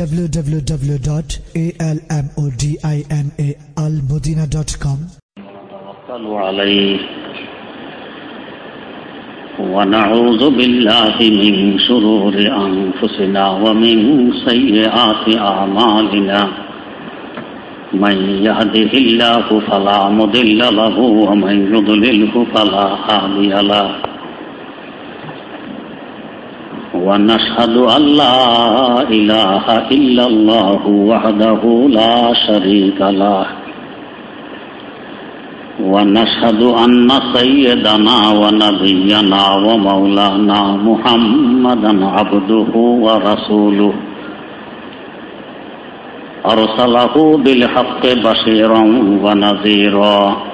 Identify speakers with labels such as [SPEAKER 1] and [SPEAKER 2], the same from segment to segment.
[SPEAKER 1] www.almodinaalmodina.com
[SPEAKER 2] توكلوا عليه ونعوذ بالله من شرور أنفسنا ومن سيئات أعمالنا. من يهده الله فلا مضل له، ومن يضلله فلا هادي له. ونشهد أن لا إله إلا الله وحده لا شريك له. ونشهد أن سيدنا ونبينا ومولانا محمدا عبده ورسوله. أرسله بالحق بشيرا ونذيرا.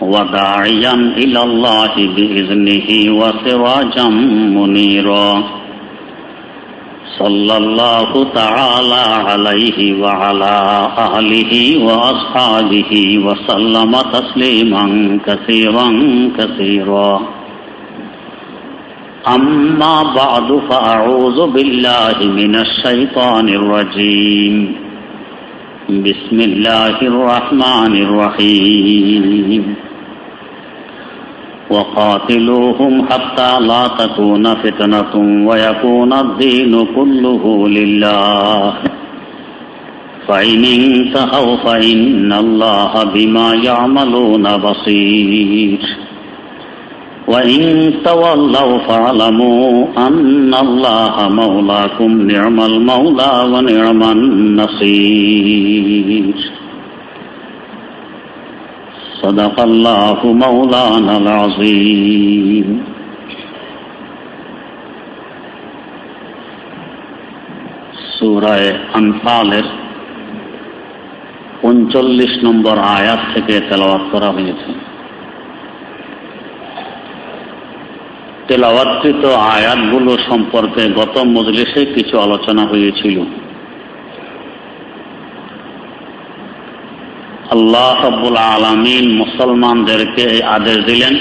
[SPEAKER 2] وداعيا إلى الله بإذنه وسراجا منيرا. صلى الله تعالى عليه وعلى أهله وأصحابه وسلم تسليما كثيرا كثيرا. أما بعد فأعوذ بالله من الشيطان الرجيم. بسم الله الرحمن الرحيم. وقاتلوهم حتى لا تكون فتنة ويكون الدين كله لله. فإن انتهوا فإن الله بما يعملون بصير. وإن تولوا فاعلموا أن الله مولاكم نعم المولى ونعم النصير صدق الله مولانا العظيم সুরায় আনফালের উনচল্লিশ নম্বর আয়াত থেকে তেলাওয়াত করা হয়েছে তেলাওয়াতকৃত আয়াতগুলো সম্পর্কে গত মজলিসে কিছু আলোচনা হয়েছিল। আল্লাহ আব্বুল আলমিন মুসলমানদেরকে আদেশ দিলেন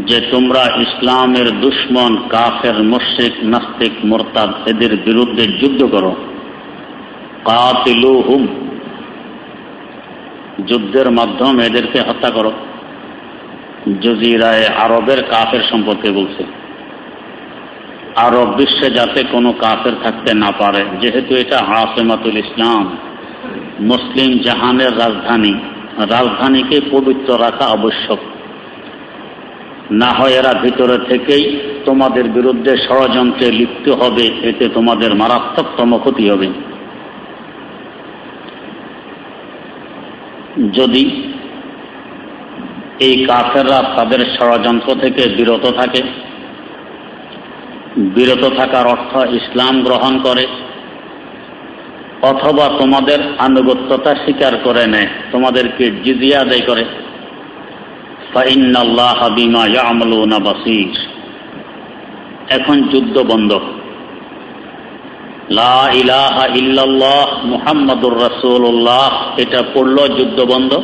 [SPEAKER 2] যে তোমরা ইসলামের দুশ্মন, কাফের মুশিক নাস্তিক, মোরতাদ এদের বিরুদ্ধে যুদ্ধ করো। কাতিলু হুম যুদ্ধের মাধ্যমে এদেরকে হত্যা করো। জজিরায় আরবের কাফের সম্পর্কে বলছে। আরব বিশ্বে যাতে কোনো কাফের থাকতে না পারে, যেহেতু এটা আসেমাতুল ইসলাম, মুসলিম জাহানের রাজধানী, রাজধানীকে পবিত্র রাখা আবশ্যক। না হয় এরা ভিতরে থেকেই তোমাদের বিরুদ্ধে ষড়যন্ত্রে লিপ্ত হবে, এতে তোমাদের মারাত্মকতম ক্ষতি হবে। যদি এই কাফেররা তাদের ষড়যন্ত্র থেকে বিরত থাকে। বিরত থাকার অর্থ ইসলাম গ্রহণ করে। অথবা তোমাদের আনুগত্যতা স্বীকার করে নেয়, তোমাদেরকে জিজিয়া আদায় করে। এখন যুদ্ধ বন্ধ। লা ইলাহা ইল্লাল্লাহ এটা পড়ল যুদ্ধ বন্ধ।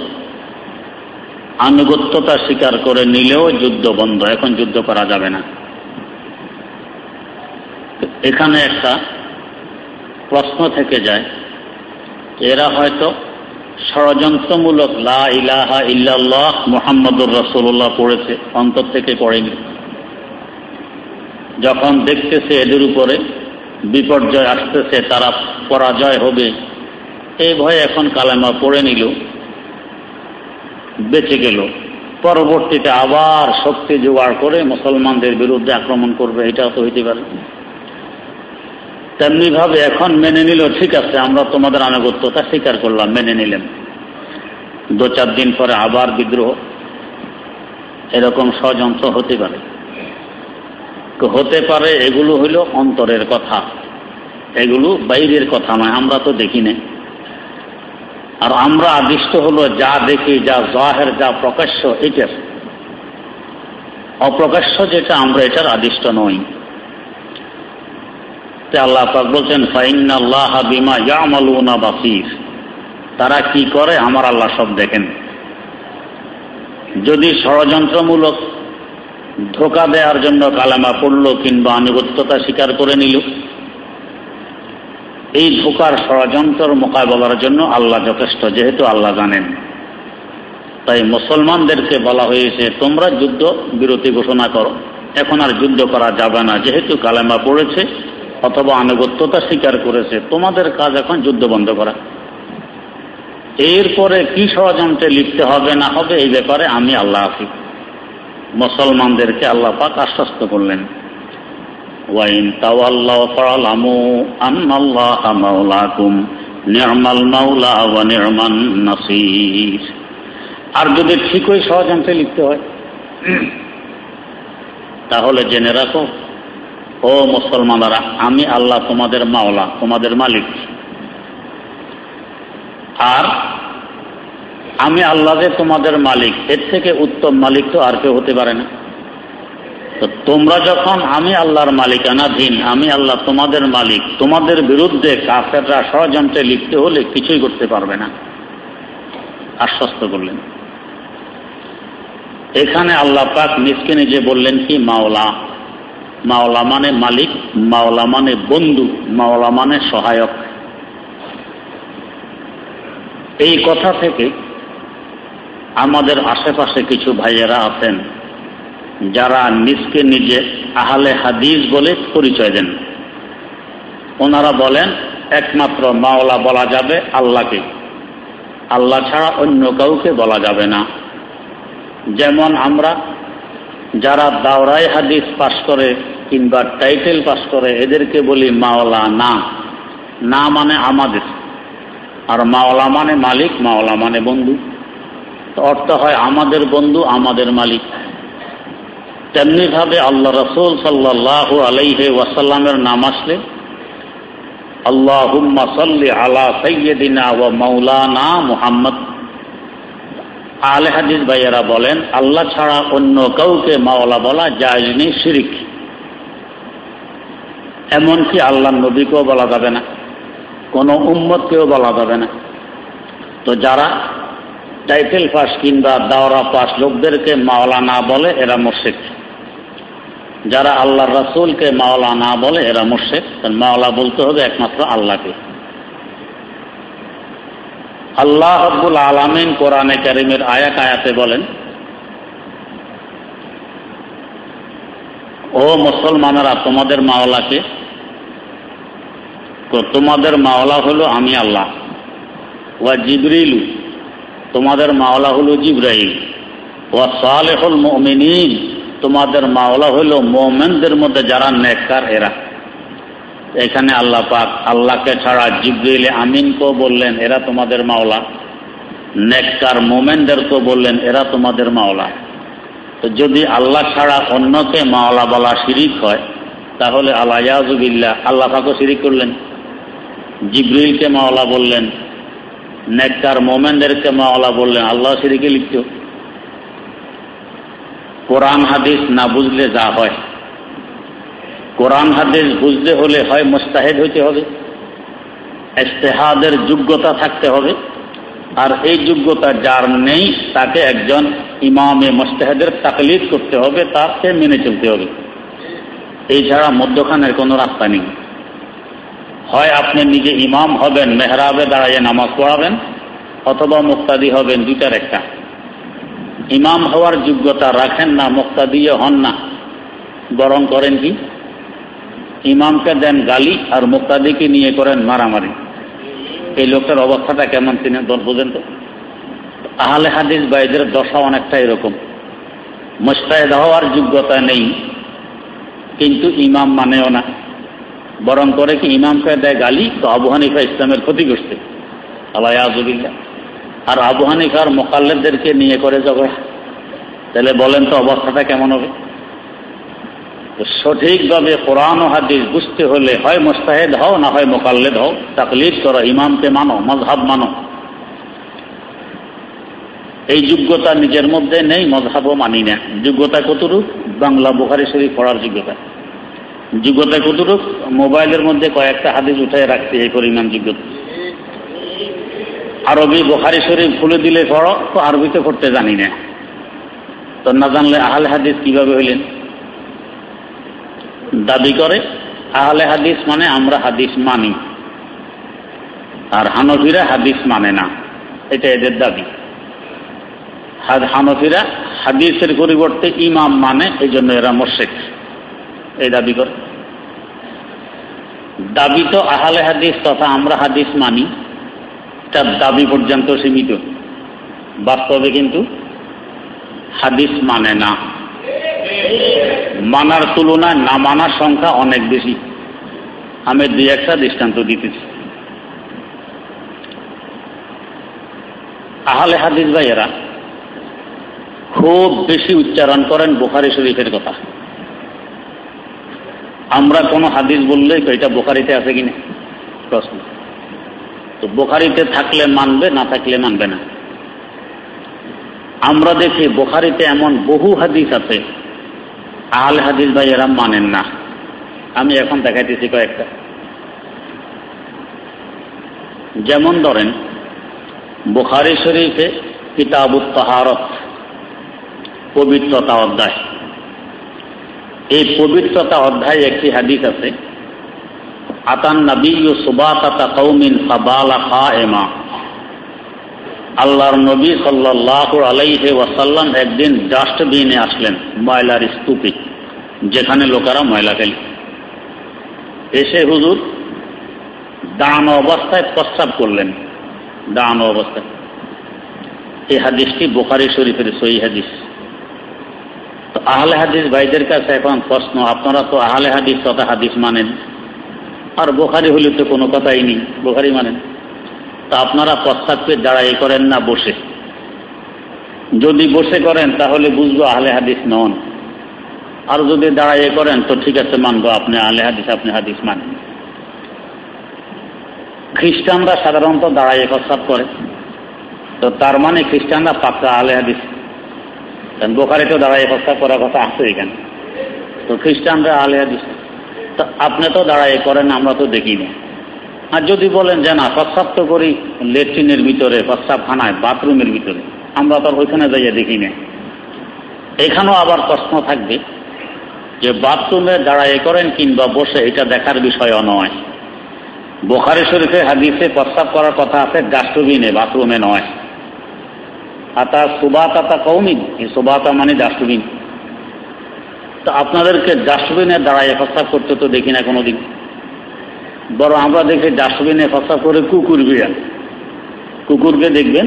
[SPEAKER 2] আনুগত্যতা স্বীকার করে নিলেও যুদ্ধ বন্ধ, এখন যুদ্ধ করা যাবে না। এখানে একটা প্রশ্ন থেকে যায়, এরা হয়তো ষড়যন্ত্রমূলক লা ইলাহা ইল্লাল্লাহ মোহাম্মদুর রসুল্লাহ পড়েছে, অন্তর থেকে পড়েনি। যখন দেখতেছে এদের উপরে বিপর্যয় আসতেছে, তারা পরাজয় হবে, এই ভয়ে এখন কালেমা পড়ে নিল। বেঁচে গেল। পরবর্তীতে আবার শক্তি জোগাড় করে মুসলমানদের বিরুদ্ধে আক্রমণ করবে, এটাও তো হইতে পারে। তেমনি ভাবে এখন মেনে নিল, ঠিক আছে, আমরা তোমাদের আনুগত্যতা স্বীকার করলাম, মেনে নিলেন। দু চার দিন পরে আবার বিদ্রোহ। এরকম ষড়যন্ত্র হতে পারে। হতে পারে, এগুলো হইল অন্তরের কথা। এগুলো বাইরের কথা নয়, আমরা তো দেখি না আর আমরা আদিষ্ট হলো যা দেখি, যা জাহের, যা প্রকাশ্য, এটার। অপ্রকাশ্য যেটা, আমরা এটার আদিষ্ট নই। আল্লাহ পাক বলছেন ফাইন আল্লাহ বিমা ইয়ামালুনা বাসির। তারা কি করে? আমার আল্লাহ সব দেখেন। যদি ষড়যন্ত্রমূলক ধোকা দেওয়ার জন্য কালামা পড়ল, কিংবা আনুগত্যতা স্বীকার করে নিল এই ধোকার ষড়যন্ত্র মোকাবেলার জন্য আল্লাহ যথেষ্ট, যেহেতু আল্লাহ জানেন। তাই মুসলমানদেরকে বলা হয়েছে, তোমরা যুদ্ধ বিরতি ঘোষণা করো। এখন আর যুদ্ধ করা যাবে না। যেহেতু কালেমা পড়েছে, অথবা আনুগত্যতা স্বীকার করেছে, তোমাদের কাজ এখন যুদ্ধ বন্ধ করা। এরপরে কি ষড়যন্ত্রে লিখতে হবে না হবে, এই ব্যাপারে আমি আল্লাহ আছি মুসলমানদেরকে আল্লাহ পাক আশ্বস্ত করলেন। ওয়াইন তাওয়াল্লাহ ফালামু আন্নাল্লাহ মাওলাকুম নির্মাল মাওলা ওয়া নির্মান নাসির। আর যদি ঠিকই ষড়যন্ত্রে লিখতে হয়, তাহলে জেনে রাখো, ও মুসলমানরা, আমি আল্লাহ তোমাদের মাওলা, তোমাদের মালিক। আর আমি আল্লাহ যে তোমাদের মালিক, এর থেকে উত্তম মালিক তো আর কেউ হতে পারে না। তো তোমরা যখন আমি আল্লাহর মালিকানাধীন আমি আল্লাহ তোমাদের মালিক, তোমাদের বিরুদ্ধে কাফেররা ষড়যন্ত্রে লিখতে হলে কিছুই করতে পারবে না। আশ্বস্ত করলেন। এখানে আল্লাহ পাক নিজকে নিজে বললেন কি, মাওলা মাওলা মানে মালিক, মাওলা মানে বন্ধু, মাওলা মানে সহায়ক। এই কথা থেকে আমাদের আশেপাশে কিছু ভাইয়েরা আছেন যারা নিজকে নিজে আহলে হাদিস বলে পরিচয় দেন। ওনারা বলেন, একমাত্র মাওলা বলা যাবে আল্লাহকে। আল্লাহ ছাড়া অন্য কাউকে বলা যাবে না। যেমন আমরা, যারা দাওরাই হাদিস পাশ করে কিংবা টাইটেল পাশ করে, এদেরকে বলি মাওলা না। না মানে আমাদের। আর মাওলা মানে মালিক, মাওলা মানে বন্ধু। অর্থ হয় আমাদের বন্ধু, আমাদের মালিক। তেমনিভাবে আল্লাহ রসুল সাল্লাহ আলাইহে ওয়াসাল্লামের নাম আসলে, আল্লাহুম্মা সাল্লি আলা সৈয়দিনা ও মৌলানা মুহাম্মদ। আলে হাদিস ভাইয়েরা বলেন, আল্লাহ ছাড়া অন্য কাউকে মাওলা বলা নেই, শিরিক। এমনকি আল্লাহ নবীকেও বলা যাবে না, কোনো উম্মতকেও বলা যাবে না। তো যারা টাইটেল পাস কিংবা দাওরা পাস লোকদেরকে মাওলা না বলে, এরা মুর্শিক যারা আল্লাহ রাসুলকে মাওলা না বলে, এরা মুর্শিক মাওলা বলতে হবে একমাত্র আল্লাহকে। আল্লাহ আব্বুল আলমিন কোরআনে কারিমের আয়াত আয়াতে বলেন, ও মুসলমানেরা, তোমাদের মাওলাকে তোমাদের মাওলা হলো আমি আল্লাহ। ওয়া জিবরিলু, তোমাদের মাওলা হলো জিব্রাহিম ওয়া সালেহুল মুমিনিন তোমাদের মাওলা হলো মোমেনদের মধ্যে যারা নেককার এরা। এখানে আল্লাহ পাক আল্লাহকে ছাড়া জিব্রিল আমিনকেও বললেন, এরা তোমাদের মাওলা। নেককার মোমেনদেরকেও বললেন, এরা তোমাদের মাওলা। তো যদি আল্লাহ ছাড়া অন্যকে মাওলা বলা শিরিক হয়, তাহলে আল্লাহ ইয়াজুবিল্লা আল্লাহ পাকও শিরিক করলেন। জিব্রিলকে মাওলা বললেন, নেককার মোমেনদেরকে মাওলা বললেন, আল্লাহ শিরিকে লিখত কোরআন হাদিস না বুঝলে যা হয়। কোরআন হাদিস বুঝতে হলে হয় মোস্তাহেদ হইতে হবে। ইস্তেহাদের যোগ্যতা থাকতে হবে। আর এই যোগ্যতা যার নেই, তাকে একজন ইমামে মোস্তাহেদের তাকলিদ করতে হবে, তাকে মেনে চলতে হবে। এই ছাড়া মধ্যখানের কোনো রাস্তা নেই। হয় আপনি নিজে ইমাম হবেন, মেহরাবে দাঁড়াইয়ে নামাজ পড়াবেন, অথবা মুক্তাদি হবেন দুইটার একটা। ইমাম হওয়ার যোগ্যতা রাখেন না, মুক্তাদিয়ে হন না। বরং করেন কি? ইমামকে দেন গালি আর মুক্তাদিকে নিয়ে করেন মারামারি। এই লোকটার অবস্থাটা কেমন তিনি বোঝেন তো? আহলে হাদিস বাইদের দশা অনেকটা এরকম। মোস্তাহেদ হওয়ার যোগ্যতা নেই, কিন্তু ইমাম মানেও না। বরং করে কি, ইমামকে দেয় গালি, তো আবু হানিফা ইসলামের ক্ষতি করছে আল্লাহ আজুবিল্লা আর আবু হানিফার মোকাল্লেদেরকে নিয়ে করে ঝগড়া তাহলে বলেন তো অবস্থাটা কেমন হবে? সঠিকভাবে কোরআন ও হাদিস বুঝতে হলে হয় মোস্তাহেদ হও, না হয় মোকাল্লেদ হও, তাকলিদ করো, ইমামকে মানো মজহাব মানো। এই যোগ্যতা নিজের মধ্যে নেই মজহাবও মানি না। যোগ্যতা কতটুক? বাংলা বুখারি শরীফ পড়ার যোগ্যতা। যোগ্যতা কতটুক? মোবাইলের মধ্যে কয়েকটা হাদিস উঠাই রাখতে, এই পরিমাণ যোগ্যতা। আরবি বোখারি শরীফ খুলে দিলে পড়ো, তো আরবিতে করতে জানি না। তো না জানলে আহলে হাদিস কীভাবে হইলেন? দাবি করে, আহলে হাদিস মানে আমরা হাদিস মানি। আর হানফিরা হাদিস মানে না, এটা এদের দাবি। হানফিরা হাদিসের পরিবর্তে ইমাম মানে এই জন্য এরা মোর্শেক এই দাবি করে। দাবি তো আহলে হাদিস তথা আমরা হাদিস মানি। তার দাবি পর্যন্ত সীমিত। বাস্তবে কিন্তু হাদিস মানে না। মানার তুলনায় না মানার সংখ্যা অনেক বেশি। আমি দুই একটা দৃষ্টান্ত দিতেছি। আহলে হাদিস ভাইয়েরা, খুব বেশি উচ্চারণ করেন বোখারি শরীফের কথা। আমরা কোনো হাদিস বললে এটা বোখারিতে আছে কিনা? প্রশ্ন। তো বোখারিতে থাকলে মানবে, না থাকলে মানবে না। আমরা দেখি বোখারিতে এমন বহু হাদিস আছে। আহলে হাদিস ভাই এরা মানেন না। আমি এখন দেখাইতেছি কয়েকটা। যেমন ধরেন, বুখারি শরীফে কিতাবুত তাহারত, পবিত্রতা অধ্যায়। এই পবিত্রতা অধ্যায় একটি হাদিস আছে আতান নবী আল্লাহর নবী সাল্লাহ ওয়াসাল্লাম একদিন ডাস্টবিনে আসলেন, ময়লার স্তূপে, যেখানে লোকেরা ময়লা ফেলে। এসে হুজুর দান অবস্থায় প্রস্তাব করলেন দান অবস্থায়। এই হাদিসটি বোখারি শরীফের সই হাদিস। তো আহলে হাদিস ভাইদের কাছে এখন প্রশ্ন, আপনারা তো আহলে হাদিস তথা হাদিস মানেন। আর বোখারি হলে তো কোনো কথাই নেই। বোখারি মানে? তা আপনারা প্রস্তাবকে দাঁড়াই করেন না, বসে। যদি বসে করেন, তাহলে বুঝব আহলে হাদিস নন। আর যদি দাঁড়াইয়ে করেন, তো ঠিক আছে, মানবো আপনি আহলে হাদিস, আপনি হাদিস মানেন। খ্রিস্টানরা সাধারণত দাঁড়াইয়ে প্রস্তাব করে। তো তার মানে খ্রিস্টানরা পাক্কা আহলে হাদিস। কারণ বোখারে তো দাঁড়াইয়ে প্রস্তাব করার কথা আছে এখানে। তো খ্রিস্টানরা আহলে হাদিস আপনি তো দাঁড়াইয়ে করেন, আমরা তো দেখি না। আর যদি বলেন যে না, প্রস্রাব তো করি, লেট্রিনের ভিতরে প্রস্রাবখানায় বাথরুমের ভিতরে, আমরা তো ওইখানে যাইয়া দেখি না। এখানেও আবার প্রশ্ন থাকবে যে বাথরুমে দাঁড়াই করেন কিংবা বসে, এটা দেখার বিষয় নয়। বোখারি শরীফে হাদিসে প্রস্তাব করার কথা আছে, ডাস্টবিনে, বাথরুমে নয়। আর তার সুবাতা তা কৌমিন এই সুবাতা মানে ডাস্টবিন। তো আপনাদেরকে ডাস্টবিনে দাঁড়ায় প্রস্তাব করতে তো দেখি না কোনোদিন। বরং আমরা দেখি ডাস্টবিনে প্রস্তাব করে কুকুর বিড়াল কুকুরকে দেখবেন,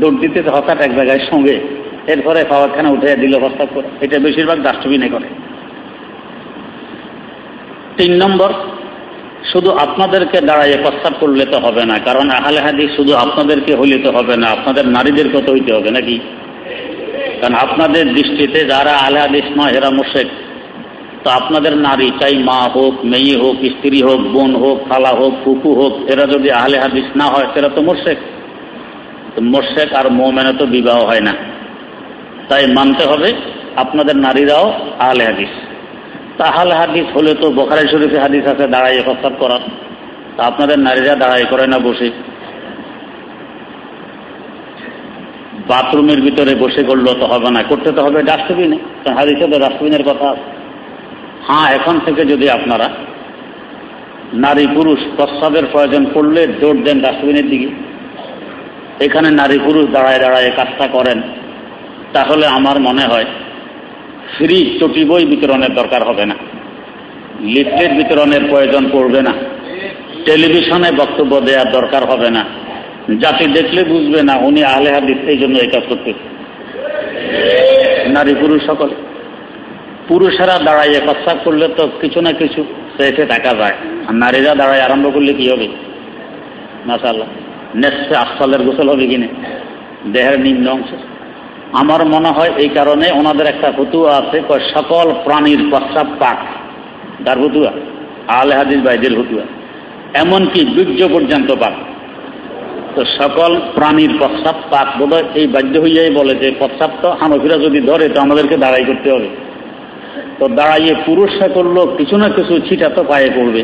[SPEAKER 2] দৌড় দিতে হঠাৎ এক জায়গায় সঙ্গে এরপরে খাওয়ারখানা উঠে দিল প্রস্তাব করে। এটা বেশিরভাগ ডাস্টবিনে করে। তিন নম্বর, শুধু আপনাদেরকে দাঁড়াইয়ে প্রস্তাব করলে তো হবে না, কারণ আহলে হাদিস শুধু আপনাদেরকে হইলে তো হবে না, আপনাদের নারীদেরকে তো হইতে হবে নাকি? কারণ আপনাদের দৃষ্টিতে যারা আহলে হাদিস নয়, এরা মোশেক তো আপনাদের নারী, চাই মা হোক, মেয়ে হোক, স্ত্রী হোক, বোন হোক, খালা হোক কুকু হোক, এরা যদি আহলে হাদিস না হয় সেটা তো মোর্শেক তো মোর্শেক আর মোমেনে তো বিবাহ হয় না। তাই মানতে হবে আপনাদের নারীরাও আহলে হাদিস। তাহলে হাদিস হলে তো বোখারি শরীফে হাদিস আছে, দাঁড়াইয়ে প্রস্তাব করার। তা আপনাদের নারীরা দাঁড়াই করে না বসে। বাথরুমের ভিতরে বসে করল তো হবে না, করতে তো হবে ডাস্টবিনে হাদিসে তো ডাস্টবিনের কথা আছে। হ্যাঁ এখন থেকে যদি আপনারা নারী পুরুষ প্রস্রাবের প্রয়োজন পড়লে জোর দেন ডাস্টবিনের দিকে। এখানে নারী পুরুষ দাঁড়ায় দাঁড়ায় কাজটা করেন। তাহলে আমার মনে হয় ফ্রি চটি বই বিতরণের দরকার হবে না। লিফলেট বিতরণের প্রয়োজন পড়বে না। টেলিভিশনে বক্তব্য দেওয়ার দরকার হবে না। জাতি দেখলে বুঝবে না, উনি আহলে হাদিস, এই জন্য এই কাজ করতে নারী পুরুষ সকলে। পুরুষেরা দাঁড়াইয়ে প্রস্তাব করলে তো কিছু না কিছু সেটে টাকা যায়। আর নারীরা দাঁড়ায় আরম্ভ করলে কি হবে? মাসাল্লাহ নেসে আসফলের গোসল হবে কিনে? দেহের নিম্ন অংশ। আমার মনে হয় এই কারণে ওনাদের একটা ফতুয়া আছে সকল প্রাণীর প্রস্রাব পাক। তার ফতুয়া? আলে হাদিস বাইদের ফতুয়া। এমনকি বীর্য পর্যন্ত পাক। তো সকল প্রাণীর প্রস্রাব পাক বোধ এই বাধ্য হইয়াই বলে যে প্রস্রাব তো হানফিরা যদি ধরে, তো আমাদেরকে দাঁড়াই করতে হবে। তো দাঁড়াইয়ে পুরুষরা করল, কিছু না কিছু ছিটা তো পায়ে পড়বে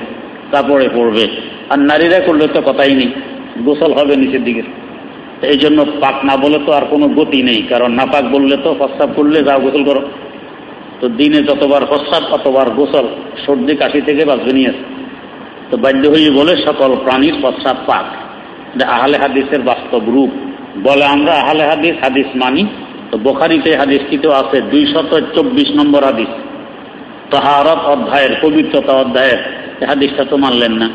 [SPEAKER 2] তারপরে পড়বে, আর নারীরা করলে তো কথাই নেই, গোসল হবে নিচের দিকে। এই জন্য পাক না বলে তো আর কোনো গতি নেই, কারণ না পাক বললে তো প্রস্তাব করলে যাও গোসল করো। তো দিনে যতবার প্রস্তাব ততবার গোসল, সর্দি কাশি থেকে বাঁচবে নিয়ে তো বাধ্য হয়ে বলে সকল প্রাণীর প্রস্তাব পাক আহলে হাদিসের বাস্তব রূপ। বলে আমরা আহলে হাদিস হাদিস মানি। তো বোখারিতে হাদিসটি তো আছে দুইশত চব্বিশ নম্বর হাদিস। তাহারত অধ্যায়ের, পবিত্রতা অধ্যায়ের। হাদিসটা তো মানলেন না।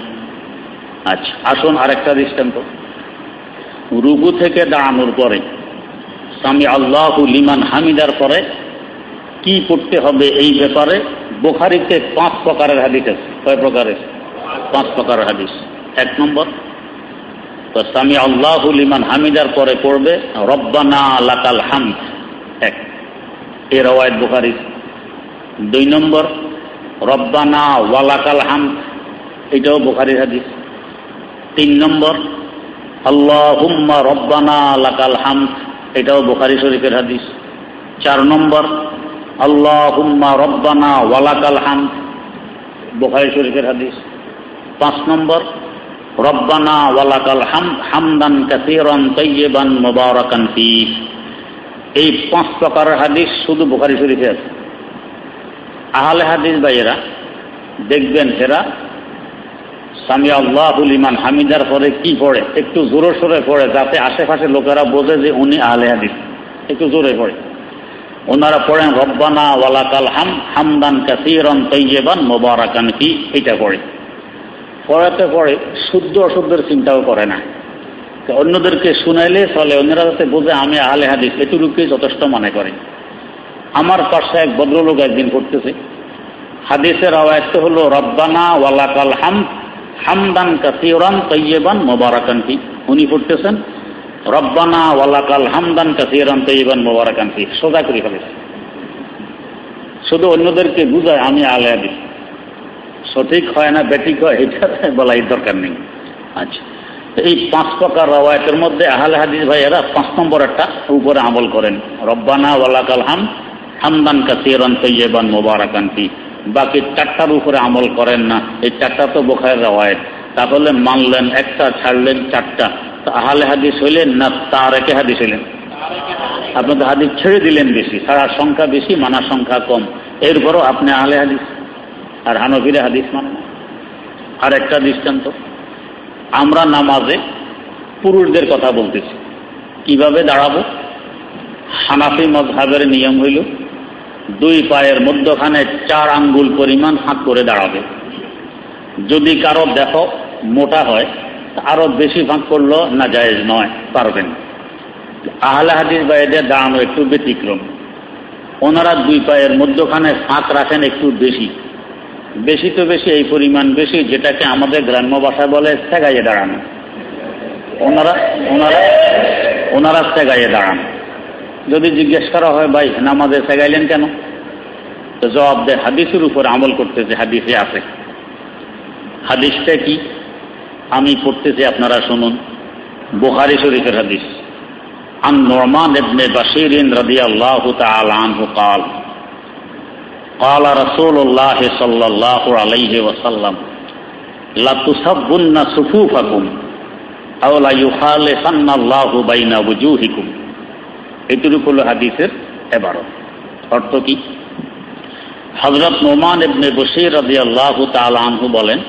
[SPEAKER 2] আচ্ছা আসুন আরেকটা দৃষ্টান্ত। রুগু থেকে দাঁড়ানোর পরে স্বামী আল্লাহ লিমান হামিদার পরে কি করতে হবে এই ব্যাপারে? বোখারিতে পাঁচ প্রকারের হাদিস আছে। কয় প্রকারের? পাঁচ প্রকারের হাদিস। এক নম্বর তো স্বামী আল্লাহ লিমান হামিদার পরে পড়বে, রব্বানা লাকাল হামিদ। এক। এ রওয়ায়ত বুখারি দুই নম্বর, রব্বানা ওয়ালাকাল হাম এটাও বুখারির হাদিস। তিন নম্বর আল্লাহ হুম্মা রব্বানা লাকাল হাম এটাও বুখারি শরীফের হাদিস। চার নম্বর আল্লাহ হুম্মা রব্বানা ওয়ালাকাল হাম বুখারি শরীফের হাদিস। পাঁচ নম্বর রব্বানা ওয়ালাকাল হাম, হামদান কাসিরান তৈবান মোবারকান ফি। এই পাঁচ প্রকারের হাদিস শুধু বুখারি শরীফে আছে। আহলে হাদিস ভাইয়েরা, দেখবেন এরা স্বামী আল্লাহুল ইমান হামিদার পরে কি পড়ে, একটু জোরে সোরে পড়ে, যাতে আশেপাশে লোকেরা বোঝে যে উনি আহলে হাদিস। একটু জোরে পড়ে। ওনারা পড়েন, রব্বানা ওয়ালাকাল হাম, হামদান কাসিরন তৈবান মোবারকান কি এটা পড়ে। পড়াতে পড়ে শুদ্ধ অশুদ্ধের চিন্তাও করে না। অন্যদেরকে শুনাইলে চলে, অন্যরা যাতে বোঝে আমি আহলে হাদিস এটুকুকে যথেষ্ট মনে করে। আমার পাশে এক ভদ্রলোক একদিন করতেছে হাদিসের আওয়াজ হলো, রব্বানা ওয়ালাকাল হাম, হামদান কাসিরান তৈবান মোবারকান কি উনি পড়তেছেন, রব্বানা ওয়ালাকাল হামদান কাসিরান তৈবান মোবারকান কি সোজা করে ফেলেছে। শুধু অন্যদেরকে বুঝায়, আমি আলে হাদিস। সঠিক হয় না, বেঠিক হয়, এটা বলাই দরকার নেই। আচ্ছা। এই পাঁচ প্রকার রওয়ায়তের মধ্যে আহলে হাদিস ভাইয়েরা পাঁচ নম্বর একটা উপরে আমল করেন। রব্বানা ওয়ালাকাল হাম, হামদান কাসিরান তৈবান মোবারকান কি বাকি চারটার উপরে আমল করেন না, এই চারটা তো বোখায় রওয়ায়ত। তাহলে মানলেন একটা, ছাড়লেন চারটা। তো আহলে হাদিস হইলেন না তার একে হাদিস হইলেন? আপনি তো হাদিস ছেড়ে দিলেন বেশি ছাড়ার সংখ্যা বেশি, মানা সংখ্যা কম। এরপরও আপনি আহলে হাদিস আর হানফিরে হাদিস মান আর একটা দৃষ্টান্ত, আমরা নামাজে পুরুষদের কথা বলতেছি। কীভাবে দাঁড়াবো? হানাফি মজহাবের নিয়ম হইল, দুই পায়ের মধ্যখানে চার আঙ্গুল পরিমাণ হাত করে দাঁড়াবে। যদি কারও দেখো মোটা হয় আরও বেশি ভাগ করল না জায়েজ নয়, পারবেন আহলে হাদিস বাইরে দাঁড়ানো একটু ব্যতিক্রম। ওনারা দুই পায়ের মধ্যখানে ফাঁক রাখেন একটু বেশি। বেশি তো বেশি এই পরিমাণ বেশি যেটাকে আমাদের গ্রাম্য ভাষায় বলে সেগাইয়ে দাঁড়ানো ওনারা ওনারা ওনারা সেগাইয়ে দাঁড়ান যদি জিজ্ঞেস করা হয় ভাই নামাজে সেগাইলেন কেন তো জবাব দেয় হাদিসের উপর আমল করতেছে হাদিসে আছে হাদিসটা কি আমি পড়তেছি আপনারা শুনুন বুখারি শরীফের হাদিস عن نعمان بن بشير رضي الله تعالى عنه قال قال رسول الله صلى الله عليه وسلم لا تسبن صفوفكم أو لا يخالفن الله بين وجوهكم এটুকু হলো হাদিসের এবারত অর্থ কি হজরত নোমান ইবনে বশির রাজি আল্লাহ আনহু বলেন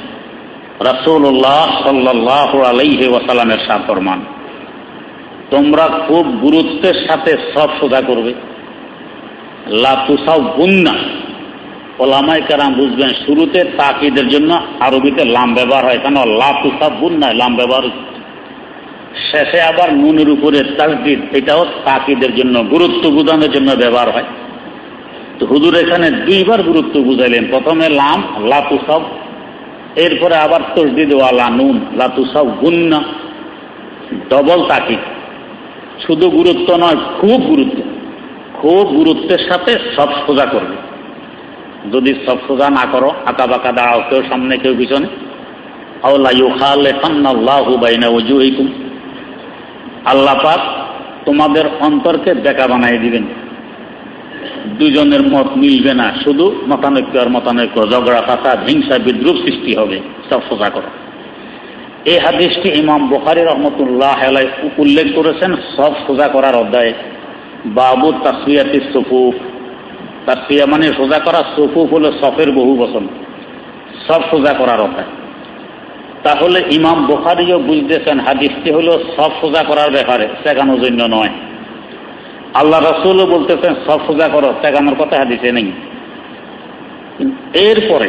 [SPEAKER 2] রাসূলুল্লাহ সাল্লাহ আলাইহি ওয়াসাল্লামের সাথ ফরমান তোমরা খুব গুরুত্বের সাথে সব সোজা করবে লাতুসাও বুন্না ওলামাই কারাম বুঝবেন, শুরুতে তাকিদের জন্য আরবিতে লাম ব্যবহার হয়। কেন? লাতুসাব বুন্না লাম ব্যবহার শেষে আবার নুনের উপরে তাসদিদ, এটাও তাকিদের জন্য, গুরুত্ব বোঝানোর জন্য ব্যবহার হয়। তো হুজুর এখানে দুইবার গুরুত্ব বুঝাইলেন। প্রথমে লাম লাতুসব এরপরে আবার তসদিদ ওয়ালা নুন লাতুসব গুন্না ডবল তাকিদ। শুধু গুরুত্ব নয়, খুব গুরুত্ব। খুব গুরুত্বের সাথে সব সোজা করবে। যদি সব সোজা না করো আঁকা বাঁকা দাঁড়াও, কেউ সামনে, কেউ পিছনে। আল্লাহ পাক তোমাদের অন্তরকে বেকা বানাই দিবেন। দুজনের মত মিলবে না, শুধু মতানৈক্য আর মতানৈক্য, ঝগড়া, ফাঁসা, হিংসা, বিদ্রুপ সৃষ্টি হবে, সব সোজা করো। এই হাদিসটি ইমাম বুখারি রহমতুল্লাহ উল্লেখ করেছেন, সব সোজা করার অধ্যায়ে। বাবু তাসবিয়াতি সফুফ। তাসবিয়া মানে সোজা করা সফুফ হলো সফের বহু বচন। সব সোজা করার অধ্যায় তাহলে ইমাম বুখারিও বুঝতেছেন হাদিসটি হলো সব সোজা করার ব্যাপারে, শেখানোর জন্য নয়। আল্লাহ রসুলও বলতেছেন, সব সোজা করো, শেখানোর কথা হাদিসে নেই। এরপরে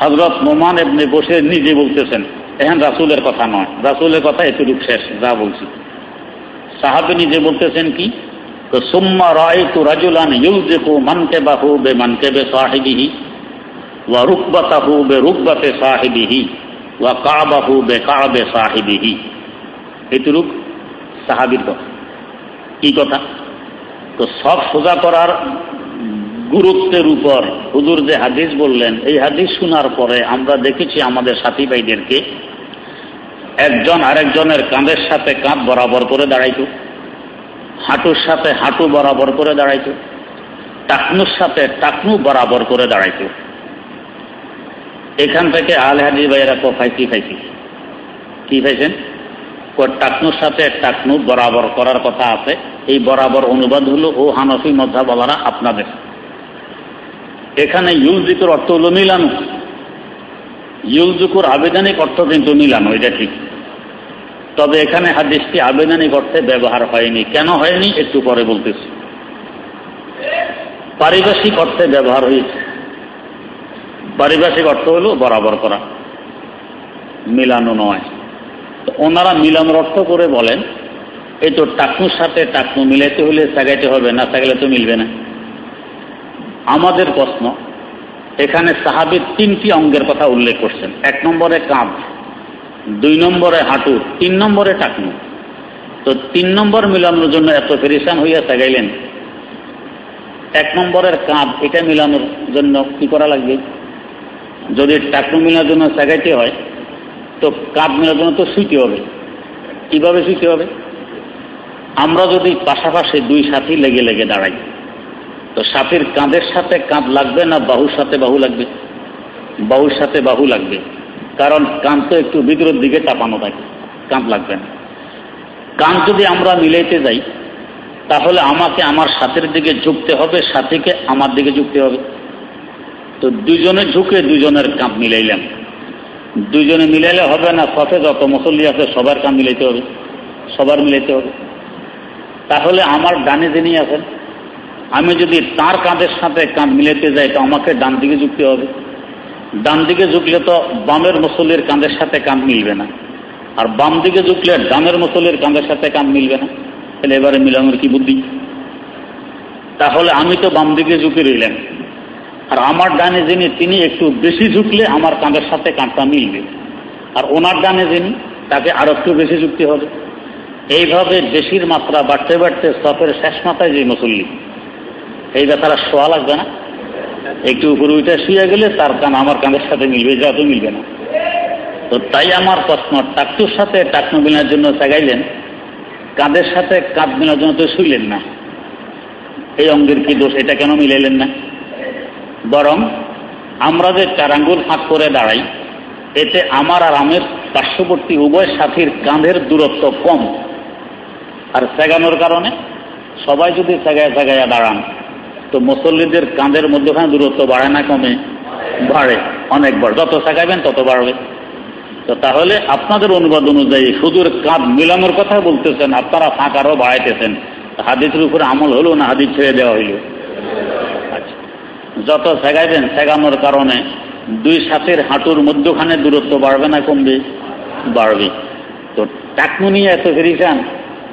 [SPEAKER 2] হজরত মোমান এমনি বসে নিজে বলতেছেন এখন রাসুলের কথা নয়। রাসুলের কথা এতটুকু শেষ, যা বলছি। সাহাবে নিজে বলতেছেন কি তো সুম্মা রায় তু রাজুলান ইউজেকু মানকে বাহু বে মানকে বে সাহেবিহি, ওয়া রুকবাতাহু বে রুকবাতে সাহেবিহি, ওয়া কাবাহু বে কাবে সাহেবিহি। এতটুক সাহাবির কথা। কি কথা? তো সব সোজা করার গুরুত্বের উপর হুজুর যে হাদিস বললেন, এই হাদিস শোনার পরে আমরা দেখেছি আমাদের সাথী ভাইদেরকে একজন আরেকজনের কাঁধের সাথে কাঁধ বরাবর করে দাঁড়াইত। হাঁটুর সাথে হাঁটু বরাবর করে দাঁড়াইত, টাকনুর সাথে টাকনু বরাবর করে দাঁড়াইত। এখান থেকে আল হাজি ভাইয়েরা কি খাইছি? কি খাইছেন? টাকনুর সাথে টাকনু বরাবর করার কথা আছে। এই বরাবর অনুবাদ হলো, ও হানফি মধ্যাবলারা আপনাদের। এখানে ইউলজিকুর অর্থ হলো মিলানো। ইউলজুকুর আবেদনিক অর্থ কিন্তু মিলানো, এটা ঠিক। তবে এখানে হাদিসটি আবেদনিক অর্থে ব্যবহার হয়নি। কেন হয়নি? একটু পরে বলতেছি। পারিভাষিক অর্থে ব্যবহার হয়েছে। পারিভাষিক অর্থ হলো বরাবর করা। মিলানো নয়। ওনারা মিলানোর অর্থ করে বলেন, এই তো টাকুর সাথে টাকু মিলাইতে হলে সাগাইতে হবে, না সাগাইলে তো মিলবে না। আমাদের প্রশ্ন, এখানে সাহাবির তিনটি অঙ্গের কথা উল্লেখ করছেন। এক নম্বরে কাঁধ। দুই নম্বরে হাঁটু, তিন নম্বরে টাকনু তো তিন নম্বর মিলানোর জন্য এত ফেরিসান হইয়া সাগাইলেন এক নম্বরের কাঁধ, এটা মিলানোর জন্য কি করা লাগবে? যদি টাকনু মিলানোর জন্য সাগাইতে হয়, তো কাঁধ মেলার জন্য তো শুইতে হবে। কীভাবে শুইতে হবে? আমরা যদি পাশাপাশি দুই সাথী লেগে লেগে দাঁড়াই, তো সাথীর কাঁধের সাথে কাঁধ লাগবে না বাহুর সাথে বাহু লাগবে? বাহুর সাথে বাহু লাগবে। কারণ কাঁধ তো একটু বিদ্রোর দিকে চাপানো থাকে কাঁধ লাগবে না। কান যদি আমরা মিলাইতে যাই, তাহলে আমাকে আমার সাথের দিকে ঝুঁকতে হবে, সাথীকে আমার দিকে ঝুঁকতে হবে। তো দুজনে ঝুঁকে দুজনের কাঁপ মিলাইলাম। দুজনে মিলাইলে হবে না সফে যত মুসল্লি আছে সবার কাঁধ মিলাইতে হবে, সবার মিলাইতে হবে। তাহলে আমার ডানে যিনি আছেন, আমি যদি তার কাঁধের সাথে কাঁধ মিলাইতে যাই, তো আমাকে ডান দিকে ঝুঁকতে হবে। ডান দিকে ঝুঁকলে তো বামের মুসল্লির কাঁধের সাথে কাঁধ মিলবে না। আর বাম দিকে ঝুঁকলে ডানের মুসল্লির কাঁধের সাথে কাঁধ মিলবে না। তাহলে এবারে মিলানোর কি বুদ্ধি? তাহলে আমি তো বাম দিকে ঝুঁকে রইলেন আর আমার ডানে যিনি, তিনি একটু বেশি ঝুঁকলে আমার কাঁধের সাথে কাঁধটা মিলবে। আর ওনার ডানে যিনি, তাকে আরও একটু বেশি ঝুঁকতে হবে। এইভাবে বেশির মাত্রা বাড়তে বাড়তে সফের শেষ মাথায় যে মুসল্লি, এই ব্যাপারে শোয়া লাগবে না। একটু উপরে উঠে শুয়ে গেলে তার কান আমার কাঁধের সাথে মিলবে, যা তো মিলবে না। তো তাই আমার প্রশ্ন টাকটুর সাথে টাকনু মিলার জন্য চাগাইলেন কাঁধের সাথে কাঁধ মিলার জন্য তো শুইলেন না। এই অঙ্গের কি দোষ, এটা কেন মিলাইলেন না? বরং আমরা যে চারাঙ্গুল ফাঁক করে দাঁড়াই, এতে আমার আর আমের পার্শ্ববর্তী উভয় সাথীর কাঁধের দূরত্ব কম। আর সেগানোর কারণে সবাই যদি সেগায় সেগাইয়া দাঁড়ান তো মুসল্লিদের কাঁধের মধ্যখানে দূরত্ব বাড়ে না কমে? বাড়ে অনেক বাড়ে যত সেগাইবেন তত বাড়বে। তো তাহলে আপনাদের অনুবাদ অনুযায়ী শুধুর কাঁধ মিলানোর কথা বলতেছেন, আপনারা ফাঁকারও বাড়াইতেছেন। হাদিসের উপরে আমল হলো না হাদিস ছেড়ে দেওয়া হইল? আচ্ছা। যত সেগাইবেন সেগানোর কারণে দুই সাথের হাঁটুর মধ্যখানে দূরত্ব বাড়বে না কমবে? বাড়বে। তো টাকমুনি এত ফেরিসান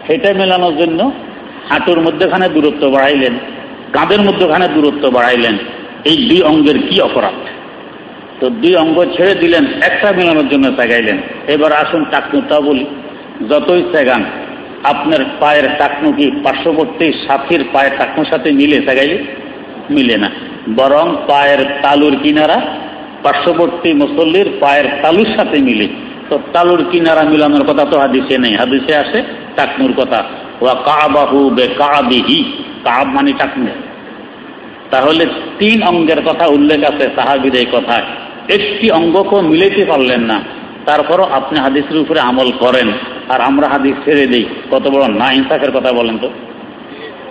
[SPEAKER 2] সেটা মেলানোর জন্য হাঁটুর মধ্যখানে দূরত্ব বাড়াইলেন। কাঁধের মধ্যখানে দূরত্ব বাড়াইলেন। এই দুই অঙ্গের কি অপরাধ? তো দুই অঙ্গ ছেড়ে দিলেন, একটা মেলানোর জন্য সেগাইলেন এবার আসুন টাকনুটা বলি। যতই সেগান আপনার পায়ের টাকনু কি পার্শ্ববর্তী সাথীর পায়ের টাকনুর সাথে মিলে? সেগাইলে মিলে না। বরং পায়ের তালুর কিনারা, পার্শ্ববর্তী মুসল্লির পায়ের তালুর সাথে মিলে। তো তালুর কিনারা মিলানোর কথা তো হাদিসে নেই। হাদিসে আসে টাকনুর কথা। ওয়া কাবাহু বে কাবিহি কাব মানে টাকনু তাহলে তিন অঙ্গের কথা উল্লেখ আছে সাহাবির এই কথায়। একটি অঙ্গকেও মিলাইতে পারলেন না। তারপরও আপনি হাদিসের উপরে আমল করেন, আর আমরা হাদিস ছেড়ে দিই। কত বড় না ইনসাফের কথা বলেন তো?